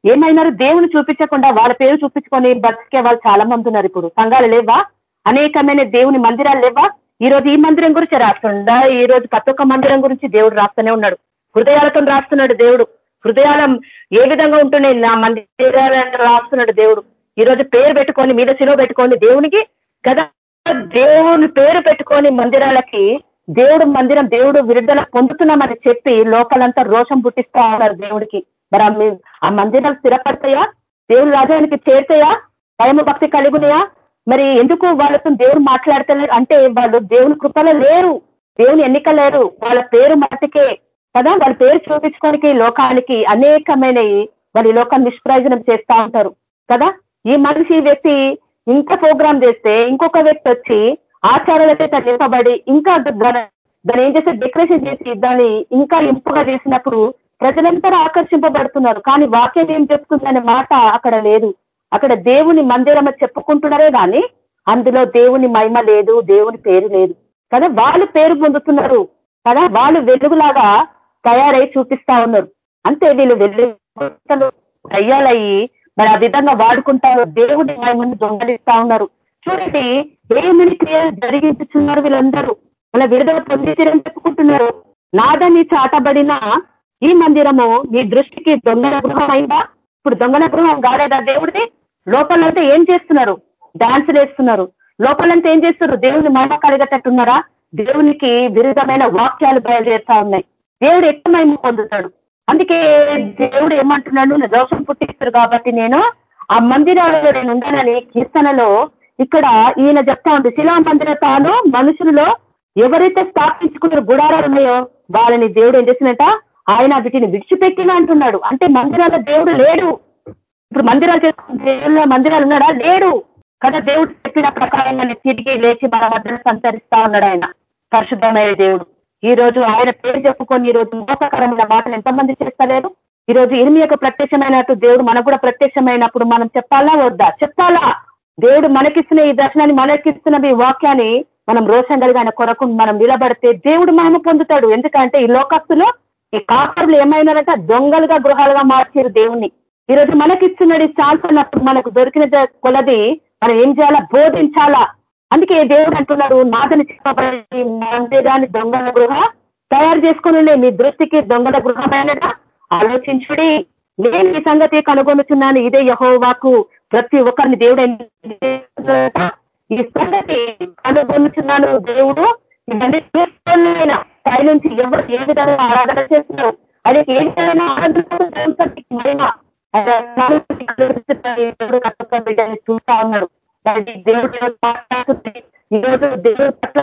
ఏమైనారు? దేవుని చూపించకుండా వాళ్ళ పేరు చూపించుకొని బతికే వాళ్ళు చాలా మంది ఉన్నారు ఇప్పుడు. సంఘాలు లేవా? అనేకమైన దేవుని మందిరాలు లేవా? ఈ రోజు ఈ మందిరం గురించి రాస్తుండ ఈ రోజు ప్రతి ఒక్క మందిరం గురించి దేవుడు రాస్తూనే ఉన్నాడు. హృదయాలతో రాస్తున్నాడు దేవుడు. హృదయాలం ఏ విధంగా ఉంటున్నాయి నా మందిరాలను రాస్తున్నాడు దేవుడు. ఈ రోజు పేరు పెట్టుకొని మీద శిలో పెట్టుకొని దేవునికి కదా? దేవుని పేరు పెట్టుకొని మందిరాలకి దేవుడు మందిరం దేవుడు విడుదల పొందుతున్నామని చెప్పి లోపలంతా రోషం పుట్టిస్తా ఉన్నారు దేవుడికి. మరి ఆ మందిరాలు స్థిరపడతాయా? దేవుడు రాజానికి చేరుతాయా? భయము భక్తి కలుగునాయా? మరి ఎందుకు వాళ్ళతో దేవుడు మాట్లాడతలేరు అంటే వాళ్ళు దేవుని కృపలో లేరు. దేవుని ఎన్నిక లేరు వాళ్ళ పేరు మట్టికే కదా? వాళ్ళ పేరు చూపించడానికి లోకానికి అనేకమైన వాళ్ళ లోకాన్ని నిష్ప్రయోజనం చేస్తా ఉంటారు. కదా? ఈ మనిషి వ్యక్తి ఇంకా ప్రోగ్రామ్ చేస్తే ఇంకొక వ్యక్తి వచ్చి ఆచారాలతో నింపబడి ఇంకా దాన్ని ఏం చేస్తే డెకరేషన్ చేసి దాన్ని ఇంకా ఇంపుగా చేసినప్పుడు ప్రజలంతా ఆకర్షింపబడుతున్నారు. కానీ వాక్యం ఏం చెప్తుందనే మాట అక్కడ లేదు. అక్కడ దేవుని మందిరం చెప్పుకుంటున్నారే కానీ అందులో దేవుని మహిమ లేదు దేవుని పేరు లేదు. కదా? వాళ్ళు పేరు పొందుతున్నారు. కదా? వాళ్ళు వెలుగులాగా తయారై చూపిస్తా ఉన్నారు అంతే వీళ్ళు వెళ్ళి అయ్యాలయ్యి మరి ఆ విధంగా వాడుకుంటారు. దేవుడి మహిమను దొంగలిస్తా ఉన్నారు. చూడండి దేవుని క్రియలు జరిగించుతున్నారు వీళ్ళందరూ. వాళ్ళ విడుదల పొందితీరని చెప్పుకుంటున్నారు. నాదని చాటబడిన ఈ మందిరము మీ దృష్టికి దొంగల గృహం అయిందా ఇప్పుడు దొంగల గృహం కాలేదా దేవుడిది? లోపలంతా ఏం చేస్తున్నారు? డాన్సులు వేస్తున్నారు. లోపలంతా ఏం చేస్తున్నారు? దేవుని మహిమ కలిగేటట్టున్నారా? దేవునికి విరుద్ధమైన వాక్యాలు బయలుదేరుతా ఉన్నాయి. దేవుడు ఎక్కువ మహిమ పొందుతాడు. అందుకే దేవుడు ఏమంటున్నాడు? దోషం పుట్టిస్తారు కాబట్టి నేను ఆ మందిరాలలో నేను ఉండనని కీర్తనలో ఇక్కడ ఈయన చెప్తా ఉంది. శిలా మందిర తాను మనుషులలో ఎవరైతే స్థాపించుకున్న గుడారాలు ఉన్నాయో వాళ్ళని దేవుడు ఏం చేసినట ఆయన వీటిని విడిచిపెట్టిన అంటున్నాడు. అంటే మందిరాల దేవుడు లేడు. ఇప్పుడు మందిరాలు చేసుకున్న మందిరాలు ఉన్నాడా? లేడు. కదా దేవుడు చెప్పిన ప్రకారంగా తిరిగి లేచి మన వద్ద సంచరిస్తా ఉన్నాడు ఆయన. పరిశుద్ధమైన దేవుడు. ఈ రోజు ఆయన పేరు చెప్పుకొని ఈ రోజు మోసకరమైన మాటలు ఎంతమంది చేస్తలేరు? ఈ రోజు ఇరిమి యొక్క ప్రత్యక్షమైనట్టు దేవుడు మనకు కూడా ప్రత్యక్షమైనప్పుడు మనం చెప్పాలా వద్దా? చెప్పాలా? దేవుడు మనకిస్తున్న ఈ దర్శనాన్ని మనకిస్తున్న ఈ వాక్యాన్ని మనం రోషం కలిగి ఆయన కొరకు మనం నిలబడితే దేవుడు మనం పొందుతాడు. ఎందుకంటే ఈ లోకస్తులో ఈ కాపరులు ఏమైనారంటే దొంగలుగా గృహాలుగా మార్చారు దేవుణ్ణి. ఈరోజు మనకిస్తున్నది చాల్సినప్పుడు మనకు దొరికిన కొలది మనం ఏం చేయాలా? బోధించాలా? అందుకే దేవుడు అంటున్నాడు నాదని చెప్పబడి మందిరాన్ని దొంగల గృహ తయారు చేసుకుని మీ దృష్టికి దొంగల గృహమైనట ఆలోచించుడి. నేను ఈ సంగతి కనుగొనుచున్నాను ఇదే యహోవాకు. ప్రతి ఒక్కరిని దేవుడు ఈ సంగతి కనుగొనుచున్నాను దేవుడు. ఇవన్నీ పై నుంచి ఎవరు ఏ విధంగా ఆరాధన చేస్తున్నారు? అది ఏ విధంగా ఆరాధన చూస్తా ఉన్నాడు దేవుడు మాట్లాడుతుంది. ఈరోజు దేవుడు పట్ల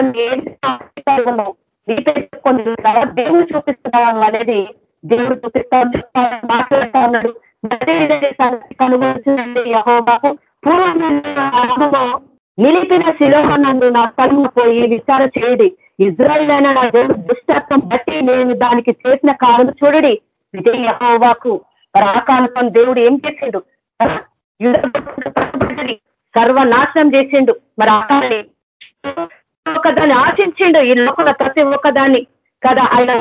దేవుడు చూపిస్తున్నాం అనేది దేవుడు చూపిస్తా మాట్లాడుతా ఉన్నాడు. కనుగొంటుందండి యహోబాకు పూర్వంలో నిలిపిన శిలోహనందు నా కళ్ళు పోయి విచార చేయడి. ఇజ్రాయిల్ అయిన నా దేవుడు దుష్టత్వం బట్టి నేను దానికి చేసిన కారణం చూడడి. ఇదే యహోవాకు. మరి ఆ దేవుడు ఏం చేసిండు? సర్వనాశనం చేసిండు. మరి ఒకదాన్ని ఆశించిండు. ఈ లోపల ప్రతి ఒక్కదాన్ని కదా ఆయన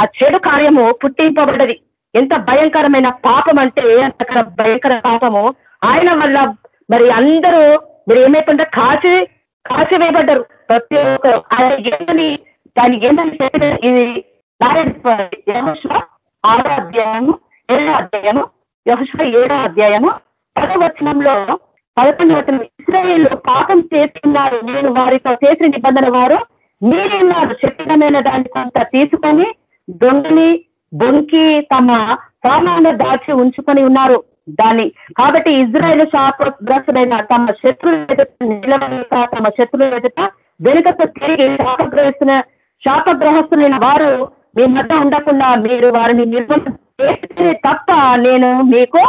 ఆ చెడు కార్యము పుట్టింపబడ్డది. ఎంత భయంకరమైన పాపం అంటే అంత భయంకర పాపము. ఆయన వల్ల మరి అందరూ మరి ఏమైపోయిందో కాచి కాచి వేయబడ్డారు. ప్రతి ఒక్క ఆయన ఏంటని దాని ఏమని ఇది ఆరో అధ్యాయము ఏడో అధ్యాయము యహోశివ ఏడో అధ్యాయము పదవచనంలో పదకొండు వచనం ఇస్రాయేల్ పాపం చేస్తున్నారు. నేను వారితో చేసిన నిబంధన వారు మీరున్నారు చెప్పినమైన దాన్ని కొంత తీసుకొని దొంగని బొంకి తమ ప్రాణాలను దాచి ఉంచుకొని ఉన్నారు. దాన్ని కాబట్టి ఇజ్రాయేల్ శాపగ్రస్తుడైన తమ శత్రుల నిలవలేక తమ శత్రుల ఎదుట వెనుకతో తిరిగి శాపగ్రహిస్తున్న శాపగ్రహస్తులైన వారు మీ మధ్య ఉండకుండా మీరు వారిని నిర్బంధం తప్ప నేను మీకు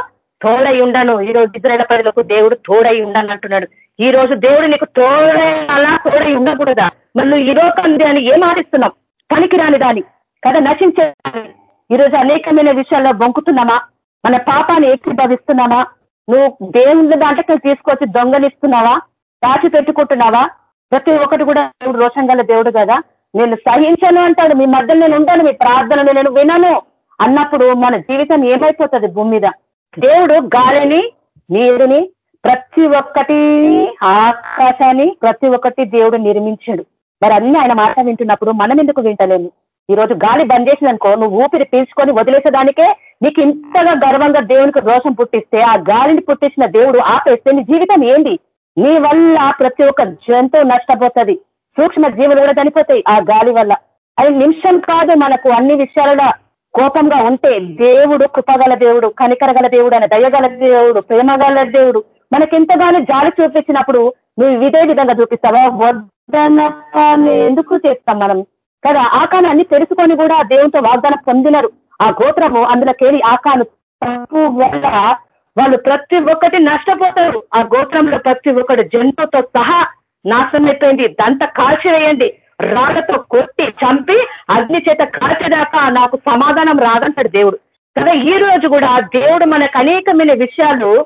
తోడై ఉండను. ఈ రోజు ఇజ్రాయల ప్రజలకు దేవుడు తోడై ఉండను అంటున్నాడు ఈ రోజు దేవుడు నీకు తోడై అలా తోడై ఉండకూడదా? మళ్ళీ ఈ లోకం దాన్ని ఏం ఆడిస్తున్నాం పనికిరాని దాని కదా నశించే ఈరోజు అనేకమైన విషయాల్లో బొంకుతున్నామా? మన పాపాన్ని ఏకీభవిస్తున్నామా? నువ్వు దేవుని దాంట్లో తీసుకొచ్చి దొంగలిస్తున్నావా? దాచి పెట్టుకుంటున్నావా ప్రతి ఒక్కటి కూడా దేవుడు రోషం దేవుడు కదా. నేను సహించను అంటాడు. మీ మధ్యలో నేను ఉంటాను మీ ప్రార్థనలు నేను వినను. అన్నప్పుడు మన జీవితం ఏమైపోతుంది భూమి మీద? దేవుడు గాలిని నీరుని ప్రతి ఒక్కటి ఆకాశాన్ని ప్రతి ఒక్కటి దేవుడు నిర్మించాడు. మరి అన్ని ఆయన మాట వింటున్నప్పుడు మనం ఎందుకు వింటలేము? ఈ రోజు గాలి బంద్ చేసిందనుకో నువ్వు ఊపిరి పీల్చుకొని వదిలేసేదానికే నీకు ఇంతగా గర్వంగా దేవునికి రోషం పుట్టిస్తే ఆ గాలిని పుట్టించిన దేవుడు ఆపేస్తే నీ జీవితం ఏంది? నీ వల్ల ప్రతి ఒక్క జంతువు నష్టపోతుంది. సూక్ష్మ జీవులు కూడా చనిపోతాయి ఆ గాలి వల్ల. అది నిమిషం కాదు మనకు అన్ని విషయాలలో. కోపంగా ఉంటే దేవుడు కృపగల దేవుడు కనికరగల దేవుడు అని దయగల దేవుడు ప్రేమగల దేవుడు మనకెంతగానో జాలి చూపించినప్పుడు నువ్వు ఇదే విధంగా చూపిస్తావా? వద్దనని ఎందుకు చేస్తాం మనం? కదా ఆకాణాన్ని తెలుసుకొని కూడా దేవునితో వాగ్దానం పొందినరు. ఆ గోత్రము అందులోకేరి ఆకాను తప్పు వల్ల వాళ్ళు ప్రతి ఒక్కటి నష్టపోతారు. ఆ గోత్రంలో ప్రతి ఒక్కటి జంతువుతో సహా నాశనం అయిపోయింది దంత కాల్చివేయండి. రాళ్ళతో కొట్టి చంపి అగ్ని చేత కాల్చేదాకా నాకు సమాధానం రాదంటాడు దేవుడు. కదా ఈ రోజు కూడా దేవుడు మనకు అనేకమైన విషయాలు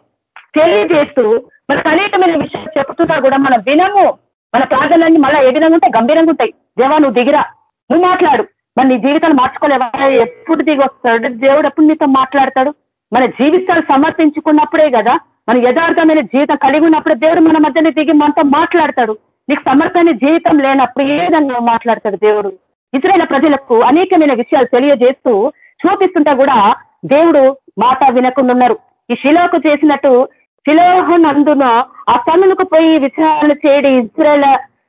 తెలియజేస్తూ మనకు అనేకమైన విషయాలు చెప్తున్నా కూడా మనం వినము. మన ప్రార్థనలన్నీ మళ్ళీ ఏ విధంగా ఉంటాయి? గంభీరంగా ఉంటాయి. దేవా నువ్వు దిగిరా. నువ్వు మాట్లాడు. మన నీ జీవితాలు మార్చుకోలేవా? ఎప్పుడు దిగి వస్తాడు? దేవుడు ఎప్పుడు నీతో మాట్లాడతాడు? మన జీవితాలు సమర్పించుకున్నప్పుడే కదా మన యథార్థమైన జీవితం కలిగి ఉన్నప్పుడు దేవుడు మన మధ్యనే దిగి మనతో మాట్లాడతాడు. నీకు సమర్థమైన జీవితం లేనప్పుడు ఏదన్నా మాట్లాడతాడు దేవుడు. ఇతరైన ప్రజలకు అనేకమైన విషయాలు తెలియజేస్తూ చూపిస్తుంటే కూడా దేవుడు మాట వినకుండా ఈ శిలోకు చేసినట్టు శిలోహనందున ఆ పనులకు పోయి విచారణ చేయడి ఇజ్రాయల్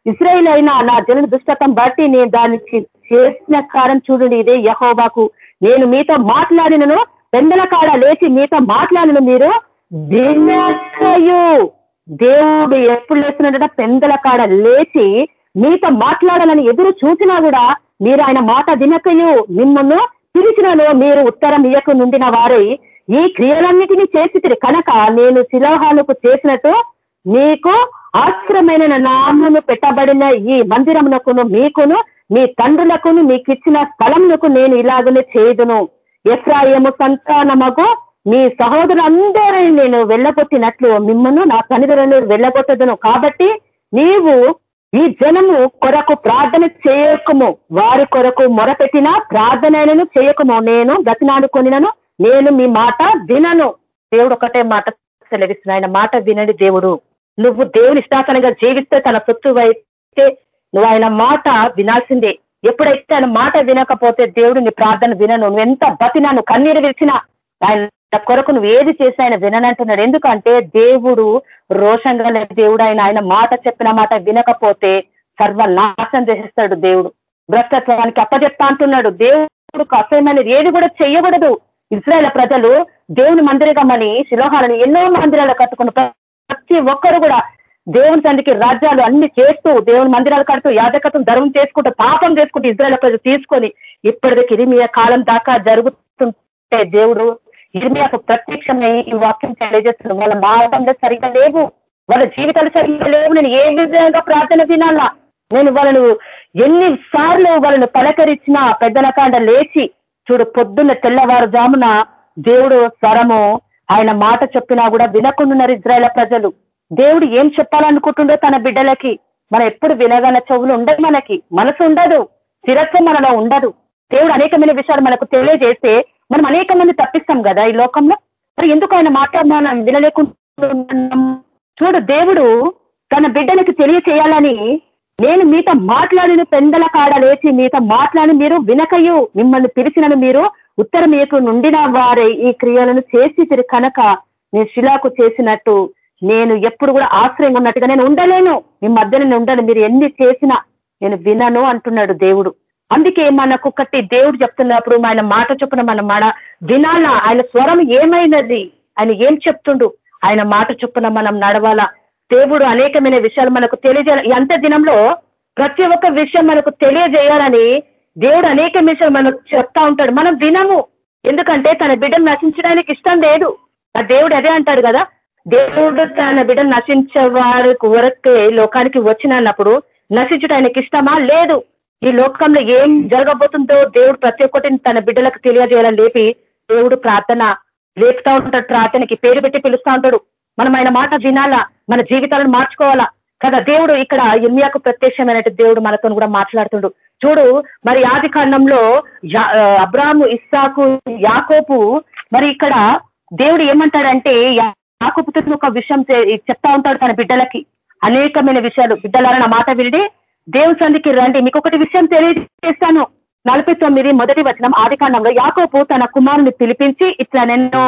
ఇజ్రాయిల్ అయినా నా జనుల దుష్టతం బట్టి నేను దానికి చేసిన కారం చూడండి ఇదే యహోబాకు నేను మీతో మాట్లాడినను పెందల కాడ లేచి మీతో మాట్లాడిన మీరు దేవుడు ఎప్పుడు లేస్తున్నాడట పెందల కాడ లేచి మీతో మాట్లాడాలని ఎదురు చూసినా కూడా మీరు ఆయన మాట వినకయు. మిమ్మల్ని పిలిచినను మీరు ఉత్తరం ఇయ్యకు నుండిన వారై. ఈ క్రియలన్నిటినీ చేసి కనుక నేను శిలోహాలకు చేసినట్టు మీకు ఆశ్రమైన నామను పెట్టబడిన ఈ మందిరమునకును మీకును మీ తండ్రులకును మీకు ఇచ్చిన స్థలమునకు నేను ఇలాగనే చేయదును. ఎఫ్రాయము సంతానమగు మీ సహోదరులందరూ నేను వెళ్ళగొట్టినట్లు మిమ్మల్ని నా సన్నిధులను వెళ్ళగొట్టదును. కాబట్టి నీవు ఈ జనము కొరకు ప్రార్థన చేయకము. వారి కొరకు మొరపెట్టిన ప్రార్థనలను చేయకము. నేను గతినాడుకొనినను నేను మీ మాట వినను. దేవుడు ఒకటే మాట సెలవిస్తున్న ఆయన మాట వినని దేవుడు. నువ్వు దేవుని ఇష్టాసనంగా జీవిస్తే తన సొత్తు అయితే నువ్వు ఆయన మాట వినాల్సిందే. ఎప్పుడైతే ఆయన మాట వినకపోతే దేవుడు నీ ప్రార్థన వినను. నువ్వు ఎంత బతినా నువ్వు కన్నీరు విరిచినా ఆయన కొరకు నువ్వు ఏది చేసి ఆయన విననంటున్నాడు. ఎందుకంటే దేవుడు రోషంగా దేవుడు. ఆయన ఆయన మాట చెప్పిన మాట వినకపోతే సర్వనాశం చేసేస్తాడు దేవుడు. భ్రష్టత్వానికి అప్పజెప్తా అంటున్నాడు. దేవుడు అసహ్యమైనది ఏది కూడా చేయకూడదు. ఇజ్రాయల్ ప్రజలు దేవుని మందిరగమని శిలోహాలను ఎన్నో మందిరాలు కట్టుకున్న ప్రతి ఒక్కరు కూడా దేవుని తండ్రికి రాజ్యాలు అన్ని చేస్తూ దేవుని మందిరాలు కడుతూ యాజకత్వం ధర్మం చేసుకుంటూ పాపం చేసుకుంటూ ఇజ్రాయల్ ప్రజలు తీసుకొని ఇప్పటికి ఇరిమియ కాలం దాకా జరుగుతుంటే దేవుడు ఇర్మియాకు ప్రత్యక్షమై ఈ వాక్యం తెలియజేస్తున్నాడు వాళ్ళ మార్గంలో సరిగ్గా లేవు. వాళ్ళ జీవితాలు సరిగ్గా లేవు. నేను ఏ విధంగా ప్రార్థన వినాలా? నేను వాళ్ళను ఎన్నిసార్లు వాళ్ళను పలకరించిన పెద్దల కాండ లేచి చూడు పొద్దున్న తెల్లవారుజామున దేవుడు స్వరము ఆయన మాట చెప్పినా కూడా వినకుండున్నారు ఇజ్రాయల ప్రజలు. దేవుడు ఏం చెప్పాలనుకుంటుండో తన బిడ్డలకి. మనం ఎప్పుడు వినగల చెవులు ఉండదు మనకి. మనసు ఉండదు. స్థిరత్వం మనలో ఉండదు. దేవుడు అనేకమైన విషయాలు మనకు తెలియజేస్తే మనం అనేక మంది తప్పిస్తాం కదా ఈ లోకంలో? మరి ఎందుకు ఆయన మనం వినలేకుండా చూడు దేవుడు తన బిడ్డలకు తెలియచేయాలని నేను మీతో మాట్లాడిన పెందల కాడ లేచి మీతో మాట్లాడి మీరు వినకయు. మిమ్మల్ని పిలిచినను మీరు ఉత్తరం మీకు నుండిన వారే ఈ క్రియలను చేసి కనుక నేను శిలాకు చేసినట్టు నేను ఎప్పుడు కూడా ఆశ్రయంగా ఉన్నట్టుగా నేను ఉండలేను. మీ మధ్య నేను ఉండను మీరు ఎన్ని చేసినా నేను వినను అంటున్నాడు దేవుడు. అందుకే మనకు ఒకటి దేవుడు చెప్తున్నప్పుడు ఆయన మాట చొప్పున మన మన వినాలా? ఆయన స్వరం ఏమైనది? ఆయన ఏం చెప్తుండు? ఆయన మాట చొప్పున మనం నడవాలా? దేవుడు అనేకమైన విషయాలు మనకు తెలియజేయాలి ఎంత దినంలో ప్రతి ఒక్క విషయం మనకు తెలియజేయాలని దేవుడు అనేక విషయాలు మనకు చెప్తా ఉంటాడు. మనం వినము. ఎందుకంటే తన బిడ్డను నశించడానికి ఇష్టం లేదు. ఆ దేవుడు అదే అంటాడు కదా? దేవుడు తన బిడ్డను నశించే వారి వరకే లోకానికి వచ్చినప్పుడు నశించడానికి ఇష్టమా? లేదు. ఈ లోకంలో ఏం జరగబోతుందో దేవుడు ప్రతి ఒక్కటిని తన బిడ్డలకు తెలియజేయాలని లేపి దేవుడు ప్రార్థన లేపుతా ఉంటాడు ప్రార్థనకి పేరు పెట్టి పిలుస్తా ఉంటాడు. మనం ఆయన మాట వినాలా? మన జీవితాలను మార్చుకోవాలా? కదా దేవుడు ఇక్కడ ఇర్మియాకు ప్రత్యక్షమైన దేవుడు మనతో కూడా మాట్లాడుతుండు. చూడు మరి ఆది కాండంలో అబ్రాము ఇస్సాకు యాకోపు మరి ఇక్కడ దేవుడు ఏమంటాడంటే యాకోపుతో ఒక విషయం చెప్తా ఉంటాడు తన బిడ్డలకి. అనేకమైన విషయాలు. బిడ్డలారా నా మాట విడి దేవుడి సందికి రండి. మీకు ఒకటి విషయం తెలియజేస్తాను. నలభై తొమ్మిది మొదటి వచనం ఆది కాండంలో యాకోపు తన కుమారుని పిలిపించి ఇట్లా నేను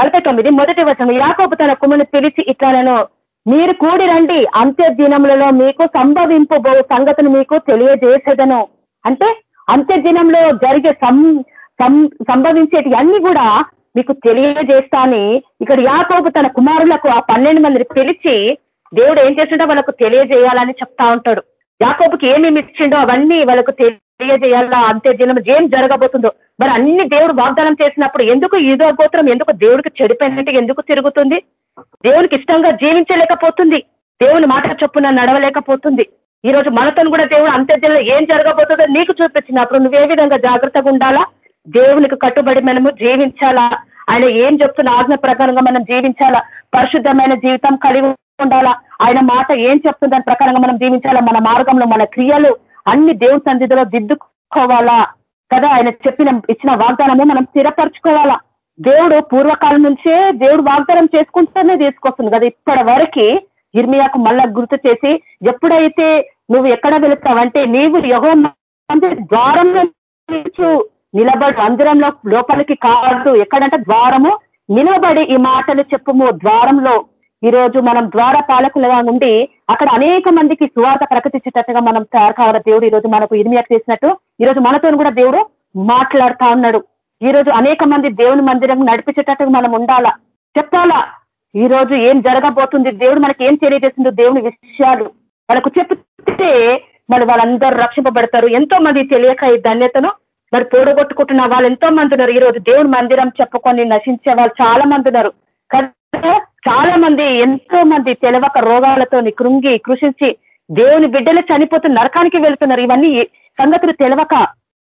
నలభై తొమ్మిది మొదటి వచనం యాకోపు తన కుమారుని పిలిచి ఇట్లా నేను మీరు కూడి రండి. అంత్య దినములలో మీకు సంభవింపబో సంగతిని మీకు తెలియజేసేదను. అంటే అంత్య దినంలో జరిగే సంభవించేటి అన్ని కూడా మీకు తెలియజేస్తా ఇక్కడ యాకోబు తన కుమారులకు ఆ పన్నెండు మందిని పిలిచి దేవుడు ఏం చేసిండో వాళ్ళకు తెలియజేయాలని చెప్తా ఉంటాడు. యాకోబుకి ఏమేమి ఇచ్చిండో అవన్నీ వాళ్ళకు తెలియజేయాలా? అంతే దినం ఏం జరగబోతుందో? మరి అన్ని దేవుడు వాగ్దానం చేసినప్పుడు ఎందుకు ఇదో గోత్రం ఎందుకు దేవుడికి చెడిపోయినట్టు ఎందుకు తిరుగుతుంది? దేవునికి ఇష్టంగా జీవించలేకపోతుంది. దేవుని మాట చొప్పున నడవలేకపోతుంది. ఈ రోజు మనతో కూడా దేవుడు అంత్యజంలో ఏం జరగబోతుందో నీకు చూపించినప్పుడు నువ్వే విధంగా జాగ్రత్తగా ఉండాలా? దేవునికి కట్టుబడి మనము జీవించాలా? ఆయన ఏం చెప్తున్న ఆజ్ఞ ప్రకారంగా మనం జీవించాలా? పరిశుద్ధమైన జీవితం కలిగి ఉండాలా? ఆయన మాట ఏం చెప్తుంది దాని ప్రకారంగా మనం జీవించాలా? మన మార్గంలో మన క్రియలు అన్ని దేవుని సన్నిధిలో దిద్దుకోవాలా? కదా? ఆయన చెప్పిన ఇచ్చిన వాగ్దానము మనం స్థిరపరచుకోవాలా? దేవుడు పూర్వకాలం నుంచే దేవుడు వాగ్దానం చేసుకుంటూనే తీసుకొస్తుంది కదా? ఇప్పటి వరకు ఇర్మియాకు మళ్ళా గుర్తు చేసి ఎప్పుడైతే నువ్వు ఎక్కడ వెళుతావంటే నీవు యహో ద్వారంలో నిలబడు. మందిరంలో లోపలికి కాదు ఎక్కడంటే ద్వారము నిలబడి ఈ మాటలు చెప్పుము. ద్వారంలో ఈరోజు మనం ద్వార పాలకులుగా ఉండి అక్కడ అనేక మందికి సువార్త ప్రకటించేటట్టుగా మనం తయారు కావాల దేవుడు ఈరోజు మనకు ఇర్మియాకు చేసినట్టు. ఈరోజు మనతో కూడా దేవుడు మాట్లాడుతా ఉన్నాడు. ఈ రోజు అనేక మంది దేవుని మందిరం నడిపించేటట్టుగా మనం ఉండాలా? చెప్పాలా? ఈ రోజు ఏం జరగబోతుంది? దేవుడు మనకి ఏం తెలియజేసిందో దేవుని విషయాలు. మనకు చెప్తే మరి వాళ్ళందరూ రక్షింపబడతారు. ఎంతో మంది తెలియక ఈ ధన్యతను మరి పోడగొట్టుకుంటున్న వాళ్ళు ఎంతో మంది ఉన్నారు. ఈ రోజు దేవుని మందిరం చెప్పుకొని నశించే వాళ్ళు చాలా మంది ఉన్నారు. కదా చాలా మంది ఎంతో మంది తెలవక రోగాలతో కృంగి కృషించి దేవుని బిడ్డలు చనిపోతున్న నరకానికి వెళ్తున్నారు. ఇవన్నీ సంగతులు తెలవక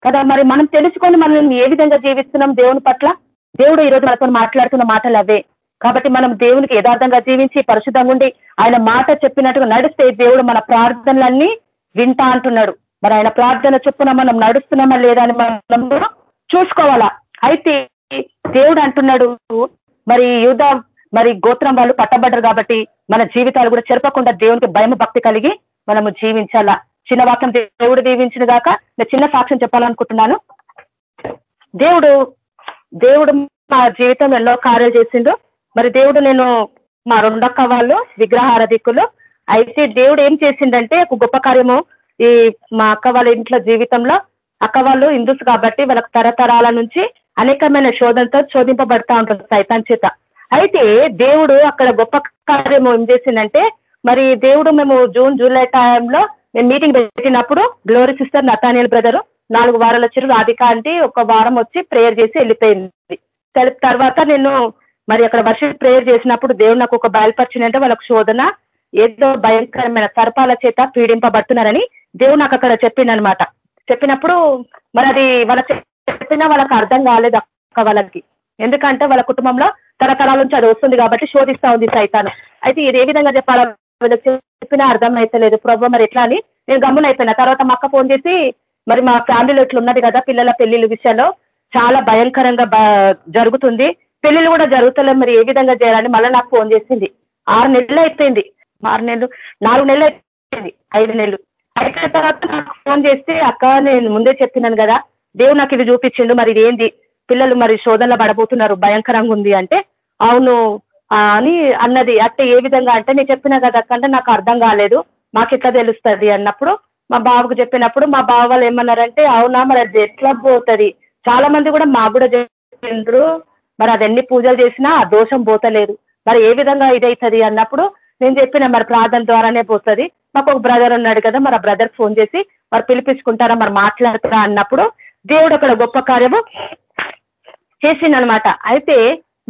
కదా? మరి మనం తెలుసుకొని మనం ఏ విధంగా జీవిస్తున్నాం దేవుని పట్ల? దేవుడు ఈరోజు మనతో మాట్లాడుతున్న మాటలు అవే. కాబట్టి మనం దేవునికి యథార్థంగా జీవించి పరిశుద్ధంగా ఉండి ఆయన మాట చెప్పినట్టుగా నడిస్తే దేవుడు మన ప్రార్థనలన్నీ వింటా అంటున్నాడు. మరి ఆయన ప్రార్థన చొప్పున మనం నడుస్తున్నామా లేదా అని మనం చూసుకోవాలా? అయితే దేవుడు అంటున్నాడు మరి యుధ మరి గోత్రం వాళ్ళు పట్టబడ్డరు కాబట్టి మన జీవితాలు కూడా చెరపకుండా దేవునికి భయం భక్తి కలిగి మనము జీవించాలా? చిన్న వాక్యం దేవుడు దీవించిన దాక నేను చిన్న సాక్ష్యం చెప్పాలనుకుంటున్నాను. దేవుడు దేవుడు మా జీవితం ఎన్నో కార్యాలు చేసిండు. మరి దేవుడు నేను మా రెండక్క వాళ్ళు విగ్రహారధికులు. అయితే దేవుడు ఏం చేసిండంటే ఒక గొప్ప కార్యము. ఈ మా అక్క వాళ్ళ ఇంట్లో జీవితంలో అక్క వాళ్ళు హిందూస్ కాబట్టి వాళ్ళకి తరతరాల నుంచి అనేకమైన శోధనతో శోధింపబడతా ఉంటారు సైతాన్ చేత. అయితే దేవుడు అక్కడ గొప్ప కార్యము ఏం చేసిందంటే మరి దేవుడు మేము జూన్ జూలై టైంలో మేము మీటింగ్ పెట్టినప్పుడు గ్లోరీ సిస్టర్ నతానియల్ బ్రదర్ నాలుగు వారాలు వచ్చారు రాధిక అంటే ఒక వారం వచ్చి ప్రేయర్ చేసి వెళ్ళిపోయింది. తర్వాత నేను మరి అక్కడ వర్ష ప్రేయర్ చేసినప్పుడు దేవుడు నాకు ఒక బయలుపరిచినంటే వాళ్ళకు శోధన ఏదో భయంకరమైన సర్పాల చేత పీడింపబడుతున్నారని దేవుడు నాకు అక్కడ చెప్పిండనమాట చెప్పినప్పుడు మరి అది వాళ్ళ చెప్పినా వాళ్ళకి అర్థం కాలేదు అక్క వాళ్ళకి. ఎందుకంటే వాళ్ళ కుటుంబంలో తరతరాల నుంచి అది వస్తుంది కాబట్టి శోధిస్తా ఉంది సైతాను. అయితే ఇది ఏ విధంగా చెప్పాలా చెప్పినా అర్థం లేదు. ప్రభు మరి ఎట్లా అని నేను గమ్మున అయిపోయినా తర్వాత మా అక్క ఫోన్ చేసి మరి మా ఫ్యామిలీలో ఇట్లా ఉన్నది కదా పిల్లల పెళ్ళిళ్ళ విషయంలో చాలా భయంకరంగా జరుగుతుంది. పెళ్ళిళ్ళు కూడా జరుగుతలే మరి ఏ విధంగా చేయాలని మళ్ళీ నాకు ఫోన్ చేసింది. ఆరు నెలలు అయిపోయింది. ఆరు నెలలు నాలుగు నెలలు అయిపోయింది. ఐదు నెలలు. అయిపోయిన తర్వాత నాకు ఫోన్ చేస్తే అక్క నేను ముందే చెప్పినాను కదా దేవుడు నాకు ఇది చూపించిండు. మరి ఇది ఏంది? పిల్లలు మరి శోధనలో పడబోతున్నారు. భయంకరంగా ఉంది అంటే అవును. అని అన్నది. అంటే ఏ విధంగా అంటే నేను చెప్పిన కదా అంటే నాకు అర్థం కాలేదు. మాకు ఎట్లా తెలుస్తుంది అన్నప్పుడు మా బావకు చెప్పినప్పుడు మా బావ వాళ్ళు ఏమన్నారంటే అవునా మరి అది ఎట్లా పోతుంది? చాలా మంది కూడా మాకు కూడా చెప్పిండ్రు మరి అది ఎన్ని పూజలు చేసినా ఆ దోషం పోతలేదు. మరి ఏ విధంగా ఇదవుతుంది అన్నప్పుడు నేను చెప్పిన మరి ప్రార్థన ద్వారానే పోతుంది. మాకు ఒక బ్రదర్ ఉన్నాడు కదా మరి ఆ బ్రదర్ ఫోన్ చేసి మరి పిలిపించుకుంటారా మరి మాట్లాడుతారా అన్నప్పుడు దేవుడు అక్కడ గొప్ప కార్యము చేసిందనమాట అయితే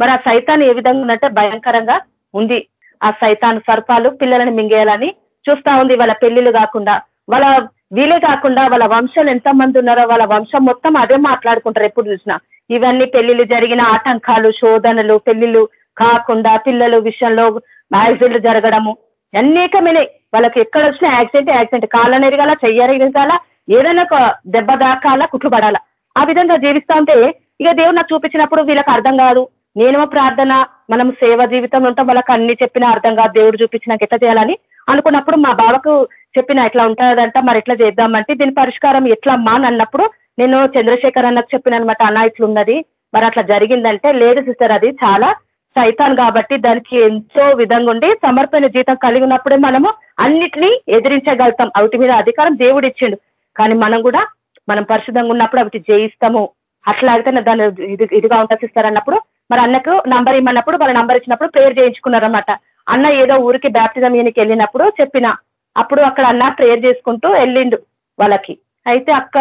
మరి ఆ సైతాన్ ఏ విధంగా ఉందంటే భయంకరంగా ఉంది. ఆ సైతాన్ సర్పాలు పిల్లలను మింగేయాలని చూస్తా ఉంది వాళ్ళ పెళ్ళిళ్ళు కాకుండా. వాళ్ళ వీలే కాకుండా వాళ్ళ వంశాలు ఎంతమంది ఉన్నారో వాళ్ళ వంశం మొత్తం అదే మాట్లాడుకుంటారు ఎప్పుడు చూసినా. ఇవన్నీ పెళ్ళిళ్ళు జరిగిన ఆటంకాలు శోధనలు పెళ్ళిళ్ళు కాకుండా పిల్లలు విషయంలో యాక్సిడెంట్లు జరగడము. అనేకమైన వాళ్ళకి ఎక్కడ వచ్చినా యాక్సిడెంట్ యాక్సిడెంట్. కాళ్ళని ఎరగాల చెయ్యరగాల ఏదైనా ఒక దెబ్బ దాకాల కుట్లుపడాల ఆ విధంగా జీవిస్తా ఉంటే ఇక దేవుడు నాకు చూపించినప్పుడు వీళ్ళకి అర్థం కాదు. నేనేమో ప్రార్థన మనం సేవ జీవితంలో ఉంటాం వాళ్ళకి అన్ని చెప్పిన అర్థం కాదు దేవుడు చూపించినాక ఎట్లా చేయాలని అనుకున్నప్పుడు మా బావకు చెప్పిన ఎట్లా ఉంటుందంట మరి ఎట్లా చేద్దామంటే దీని పరిష్కారం ఎట్లా అమ్మా అని అన్నప్పుడు నేను చంద్రశేఖర్ అన్నకు చెప్పిన అనమాట అన్న ఇట్లున్నది మరి అట్లా జరిగిందంటే లేదు సిస్టర్ అది చాలా సైతాన్ కాబట్టి దానికి ఎంతో విధంగా ఉండి సమర్పణ జీతం కలిగి ఉన్నప్పుడే మనము అన్నిటినీ ఎదిరించగలుగుతాం అవిటి మీద అధికారం దేవుడు ఇచ్చిండు. కానీ మనం కూడా మనం పరిశుద్ధంగా ఉన్నప్పుడు అవిటి జయిస్తాము. అట్లా అయితే దాన్ని ఇది ఇదిగా ఉంటుంది సిస్టర్ అన్నప్పుడు మరి అన్నకు నంబర్ ఇమ్మన్నప్పుడు వాళ్ళ నంబర్ ఇచ్చినప్పుడు ప్రేయర్ చేయించుకున్నారనమాట అన్న ఏదో ఊరికి బ్యాప్టిజం ఈయనకి వెళ్ళినప్పుడు చెప్పిన అప్పుడు అక్కడ అన్న ప్రేయర్ చేసుకుంటూ వెళ్ళిండు వాళ్ళకి అయితే అక్క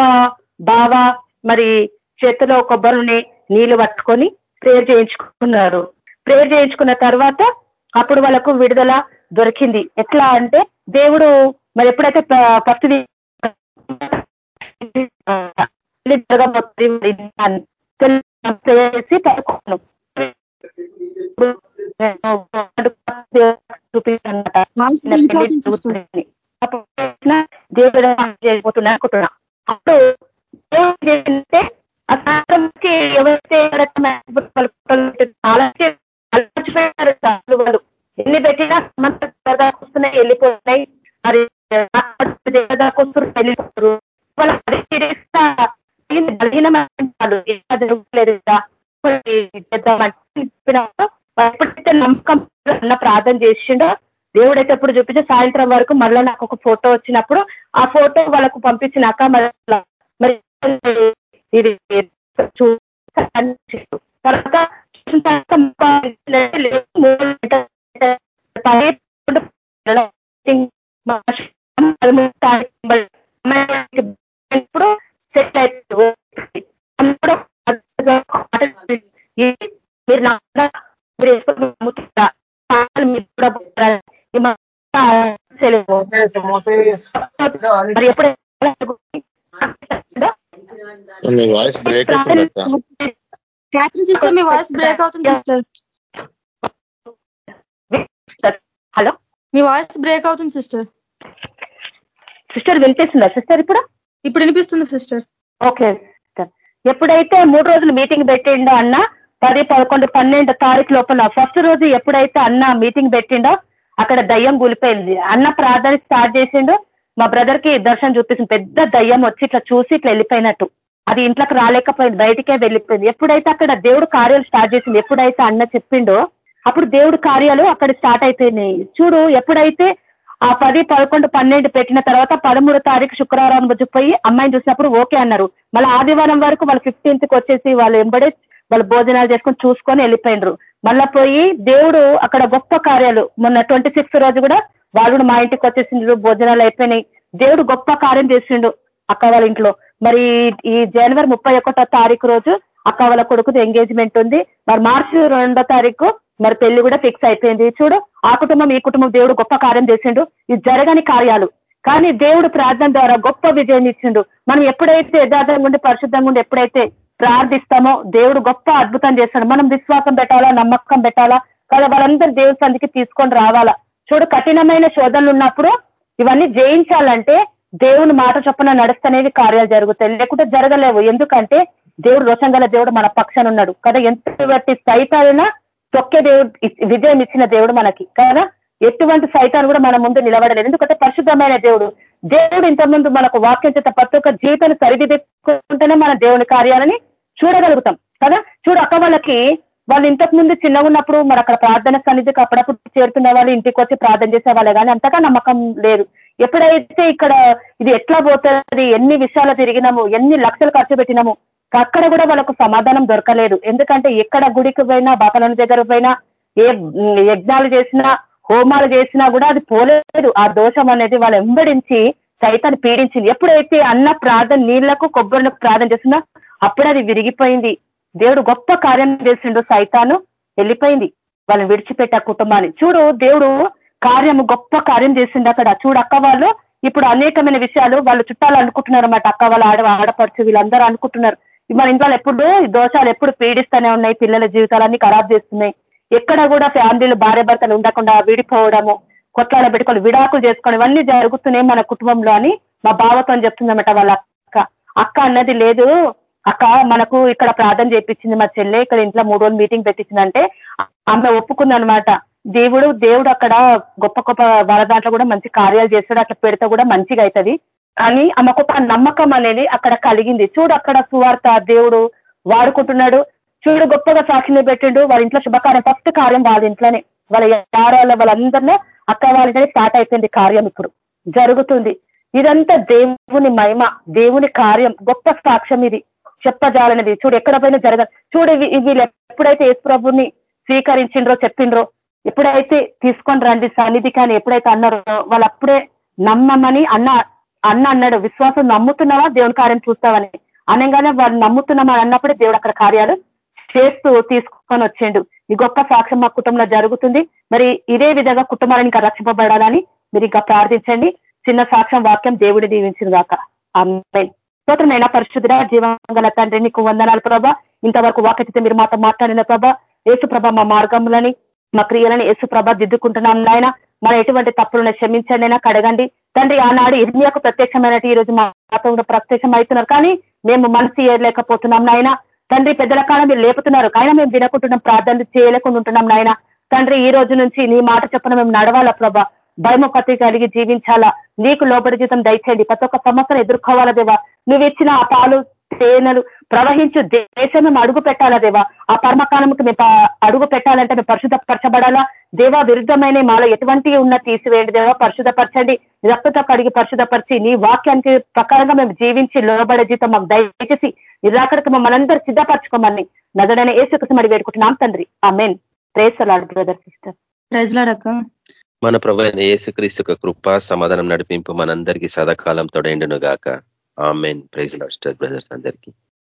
బావ మరి చేతిలో కొబ్బరిని నీళ్ళు పట్టుకొని ప్రేయర్ చేయించుకున్నారు ప్రేయర్ చేయించుకున్న తర్వాత అప్పుడు వాళ్ళకు విడుదల దొరికింది ఎట్లా అంటే దేవుడు మరి ఎప్పుడైతే ఫస్ట్ చేసి పడుకున్నాం దేవుడు చేయబోతున్నా అనుకుంటున్నా అప్పుడు ఏంటంటే వాళ్ళు ఎన్ని పెట్టినా వస్తున్నాయి వెళ్ళిపోతున్నాయి మరి వెళ్ళిపోతారు వాళ్ళు బలహీనమైన జరుగుతలేదు ఎప్పుడైతే నమ్మకం అన్న ప్రార్థన చేసిండో. దేవుడైతే ఎప్పుడు చూపించి సాయంత్రం వరకు మళ్ళీ నాకు ఒక ఫోటో వచ్చినప్పుడు ఆ ఫోటో వాళ్ళకు పంపించినాక మరి ఇది తర్వాత సెట్ అయిపోయింది మీరు మీరు నమ్ముతుందా మరి ఎప్పుడు మీ వాయిస్ బ్రేక్ అవుతుంది క్యాథరిన్ సిస్టర్ మీ వాయిస్ బ్రేక్ అవుతుంది సిస్టర్ హలో? మీ వాయిస్ బ్రేక్ అవుతుంది సిస్టర్ సిస్టర్ వినిపిస్తుందా? సిస్టర్ ఇప్పుడు? ఇప్పుడు వినిపిస్తుంది సిస్టర్ ఓకే సిస్టర్ ఎప్పుడైతే మూడు రోజులు మీటింగ్ పెట్టిండో అన్న పది పదకొండు పన్నెండు తారీఖు లోపల ఫస్ట్ రోజు ఎప్పుడైతే అన్న మీటింగ్ పెట్టిండో అక్కడ దయ్యం కూలిపోయింది. అన్న ప్రార్థన స్టార్ట్ చేసిండు. మా బ్రదర్కి దర్శనం చూపిస్తుంది. పెద్ద దయ్యం వచ్చి ఇట్లా చూసి ఇట్లా వెళ్ళిపోయినట్టు. అది ఇంట్లోకి రాలేకపోయింది బయటికే వెళ్ళిపోయింది. ఎప్పుడైతే అక్కడ దేవుడు కార్యాలు స్టార్ట్ చేసింది ఎప్పుడైతే అన్న చెప్పిండో అప్పుడు దేవుడు కార్యాలు అక్కడ స్టార్ట్ అయిపోయినాయి. చూడు ఎప్పుడైతే ఆ పది పదకొండు పన్నెండు పెట్టిన తర్వాత పదమూడో తారీఖు శుక్రవారం రోజు పోయి అమ్మాయిని చూసినప్పుడు ఓకే అన్నారు. మళ్ళీ ఆదివారం వరకు వాళ్ళు ఫిఫ్టీన్త్కి వచ్చేసి వాళ్ళు ఎంబడే వాళ్ళు భోజనాలు చేసుకొని చూసుకొని వెళ్ళిపోయినరు మళ్ళా పోయి దేవుడు అక్కడ గొప్ప కార్యాలు మొన్న ట్వంటీ రోజు కూడా వాళ్ళు మా ఇంటికి వచ్చేసిండ్రు భోజనాలు అయిపోయినాయి. దేవుడు గొప్ప కార్యం చేసిండు అక్క వాళ్ళ ఇంట్లో. మరి ఈ జనవరి ముప్పై ఒకటో తారీఖు రోజు అక్క వాళ్ళ కొడుకుది ఎంగేజ్మెంట్ ఉంది. మరి మార్చి రెండో తారీఖు మరి పెళ్ళి కూడా ఫిక్స్ అయిపోయింది. చూడు ఆ కుటుంబం ఈ కుటుంబం దేవుడు గొప్ప కార్యం చేసిండు. ఇది జరగని కార్యాలు. కానీ దేవుడు ప్రార్థన ద్వారా గొప్ప విజయం ఇచ్చిండు. మనం ఎప్పుడైతే యథార్థంగా ఉండి పరిశుద్ధంగా ఉండి ఎప్పుడైతే ప్రార్థిస్తామో దేవుడు గొప్ప అద్భుతం చేస్తాడు. మనం విశ్వాసం పెట్టాలా నమ్మకం పెట్టాలా? కదా వాళ్ళందరూ దేవుడి సందికి తీసుకొని రావాలా? చూడు కఠినమైన శోధనలు ఉన్నప్పుడు ఇవన్నీ జయించాలంటే దేవుని మాట చొప్పున నడుస్తనేవి కార్యాలు జరుగుతాయి. లేకుంటే జరగలేవు. ఎందుకంటే దేవుడు రోషంగల దేవుడు మన పక్షాన ఉన్నాడు. కదా ఎంత సైతాలైనా తొక్కే దేవుడు విజయం ఇచ్చిన దేవుడు మనకి. కదా ఎటువంటి సైతాన్ని కూడా మన ముందు నిలబడలేదు. ఎందుకంటే పరిశుద్ధమైన దేవుడు. దేవుడు ఇంతకుముందు మనకు వాక్యం చేత ప్రతి ఒక్క జీవితాన్ని సరిదిద్దుకుంటేనే మన దేవుని కార్యాలని చూడగలుగుతాం. కదా చూడు అక్క వాళ్ళకి వాళ్ళు ఇంతకు ముందు చిన్నగా ఉన్నప్పుడు మరి అక్కడ ప్రార్థన సన్నిధికి అప్పుడప్పుడు చేరుతున్న వాళ్ళు ఇంటికి వచ్చి ప్రార్థన చేసేవాళ్ళే. కానీ అంతగా నమ్మకం లేదు. ఎప్పుడైతే ఇక్కడ ఇది ఎట్లా పోతుంది ఎన్ని విషయాలు తిరిగినాము ఎన్ని లక్షలు ఖర్చు పెట్టినాము అక్కడ కూడా వాళ్ళకు సమాధానం దొరకలేదు. ఎందుకంటే ఎక్కడ గుడికి పోయినా బాపల దగ్గర పోయినా ఏ యజ్ఞాలు చేసినా హోమాలు చేసినా కూడా అది పోలేదు. ఆ దోషం అనేది వాళ్ళు వెంబడించి సైతాన్ని పీడించింది. ఎప్పుడైతే అన్న ప్రార్థన నీళ్ళకు కొబ్బరిని ప్రార్థన చేసినా అప్పుడు అది విరిగిపోయింది. దేవుడు గొప్ప కార్యం చేసిండు సైతాను వెళ్ళిపోయింది. వాళ్ళని విడిచిపెట్ట కుటుంబాన్ని. చూడు దేవుడు కార్యము గొప్ప కార్యం చేసిండు అక్కడ. చూడు అక్క వాళ్ళు ఇప్పుడు అనేకమైన విషయాలు వాళ్ళు చుట్టాలు అనుకుంటున్నారు అన్నమాట అక్క వాళ్ళు ఆడ ఆడపడుచు వీళ్ళందరూ అనుకుంటున్నారు. మన ఇంట్లో ఎప్పుడు దోషాలు ఎప్పుడు పీడిస్తూనే ఉన్నాయి. పిల్లల జీవితాలన్నీ ఖరాబ్ చేస్తున్నాయి. ఎక్కడ కూడా ఫ్యామిలీలు భార్య భర్తలు ఉండకుండా విడిపోవడము కొట్లాడ పెట్టుకొని విడాకులు చేసుకోవడం ఇవన్నీ జరుగుతున్నాయి మన కుటుంబంలో అని మా బావతో చెప్తుందన్నమాట వాళ్ళ అక్క. అక్క అన్నది లేదు అక్క మనకు ఇక్కడ ప్రార్థన చేయించింది మా చెల్లె ఇక్కడ ఇంట్లో మూడు రోజులు మీటింగ్ పెట్టించిందంటే ఆమె ఒప్పుకుందనమాట దేవుడు దేవుడు అక్కడ గొప్ప గొప్ప వాళ్ళ దాంట్లో కూడా మంచి కార్యాలు చేస్తాడు అట్లా పెడితే కూడా మంచిగా అవుతుంది. కానీ ఆమెకు ఒక నమ్మకం అనేది అక్కడ కలిగింది. చూడు అక్కడ సువార్త దేవుడు వాడుకుంటున్నాడు. చూడు గొప్పగా సాక్షిని పెట్టిండు. వాళ్ళ ఇంట్లో శుభకార్యం ఫస్ట్ కార్యం వాళ్ళ ఇంట్లోనే. వాళ్ళ యారాల వాళ్ళందరిలో అక్క వాళ్ళ స్టార్ట్ అయిపోయింది కార్యం ఇప్పుడు. జరుగుతుంది. ఇదంతా దేవుని మహిమ దేవుని కార్యం గొప్ప సాక్ష్యం ఇది. చెప్పజాలనేది. చూడు ఎక్కడ పైన జరగ చూడు వీళ్ళు ఎప్పుడైతే ప్రభుని స్వీకరించిండ్రో చెప్పిండ్రో ఎప్పుడైతే తీసుకొని రండి సన్నిధి కానీ ఎప్పుడైతే అన్నారో వాళ్ళు అప్పుడే నమ్మమని అన్న అన్న అన్నాడు. విశ్వాసం నమ్ముతున్నావా? దేవుని కార్యం చూస్తావని. అనగానే వాళ్ళు నమ్ముతున్నామని అన్నప్పుడే దేవుడు అక్కడ కార్యాలు చేస్తూ తీసుకొని వచ్చిండు. ఈ గొప్ప సాక్ష్యం మా కుటుంబంలో జరుగుతుంది. మరి ఇదే విధంగా కుటుంబాలను ఇంకా రక్షింపబడాలని మీరు ఇంకా ప్రార్థించండి. చిన్న సాక్ష్యం వాక్యం దేవుడి దీవించిన దాకా అమ్మాయి స్తోత్రమైన పరిశుద్ధ జీవంగల తండ్రి నీకు వందనాలు ప్రభా. ఇంతవరకు వాక్యతే మీరు మాతో మాట్లాడిన ప్రభా యేసుప్రభ మా మార్గములని మా క్రియలని యేసుప్రభ దిద్దుకుంటున్నాం నాయన. మన ఎటువంటి తప్పులను క్షమించండి అయినా కడగండి. తండ్రి ఆనాడు ఇర్మియాకు ప్రత్యక్షమైనట్టు ఈ రోజు మాతో కూడా ప్రత్యక్షం అవుతున్నారు. కానీ మేము మనసు ఏయలేకపోతున్నాం నాయన. తండ్రి పెద్దల కాలం మీరు లేపుతున్నారు. కానీ మేము వినకుంటున్నాం ప్రార్థనలు చేయలేకుండా ఉంటున్నాం నాయన. తండ్రి ఈ రోజు నుంచి నీ మాట చెప్పిన మేము నడవాలా ప్రభా. భయముఖతి కలిగి జీవించాలా? నీకు లోబడి జీతం దయచేయండి. ప్రతి ఒక్క సమస్యను ఎదుర్కోవాలా దేవా? నువ్వు ఇచ్చిన ఆ పాలు తేనెలు ప్రవహించు దేశం మేము అడుగు పెట్టాలా దేవా? ఆ పర్మకాలంకి మేము అడుగు పెట్టాలంటే మేము పరిశుద్ధపరచబడాలా? దేవా విరుద్ధమైన మాలో ఎటువంటి ఉన్న తీసివేయండి దేవా. పరిశుద్ధపరచండి. రక్తతో కడిగి పరిశుద్ధపరిచి నీ వాక్యానికి ప్రకారంగా మేము జీవించి లోబడే జీతం మాకు దయచేసి ఇరాకడికి మమ్మల్ని సిద్ధపరచుకోమని నదడనే ఏసుకసం అడిగి వేడుకుంటున్నాం తండ్రి. Amen praise lord brother sister. ప్రైజ్లాడక్క మన ప్రభు యేసుక్రీస్తు కృప సమాధానం నడిపింపు మనందరికీ సదాకాలం తొడైండును గాక ఆమెన్. ప్రైజ్ లాస్టర్ బ్రదర్స్ అందరికీ.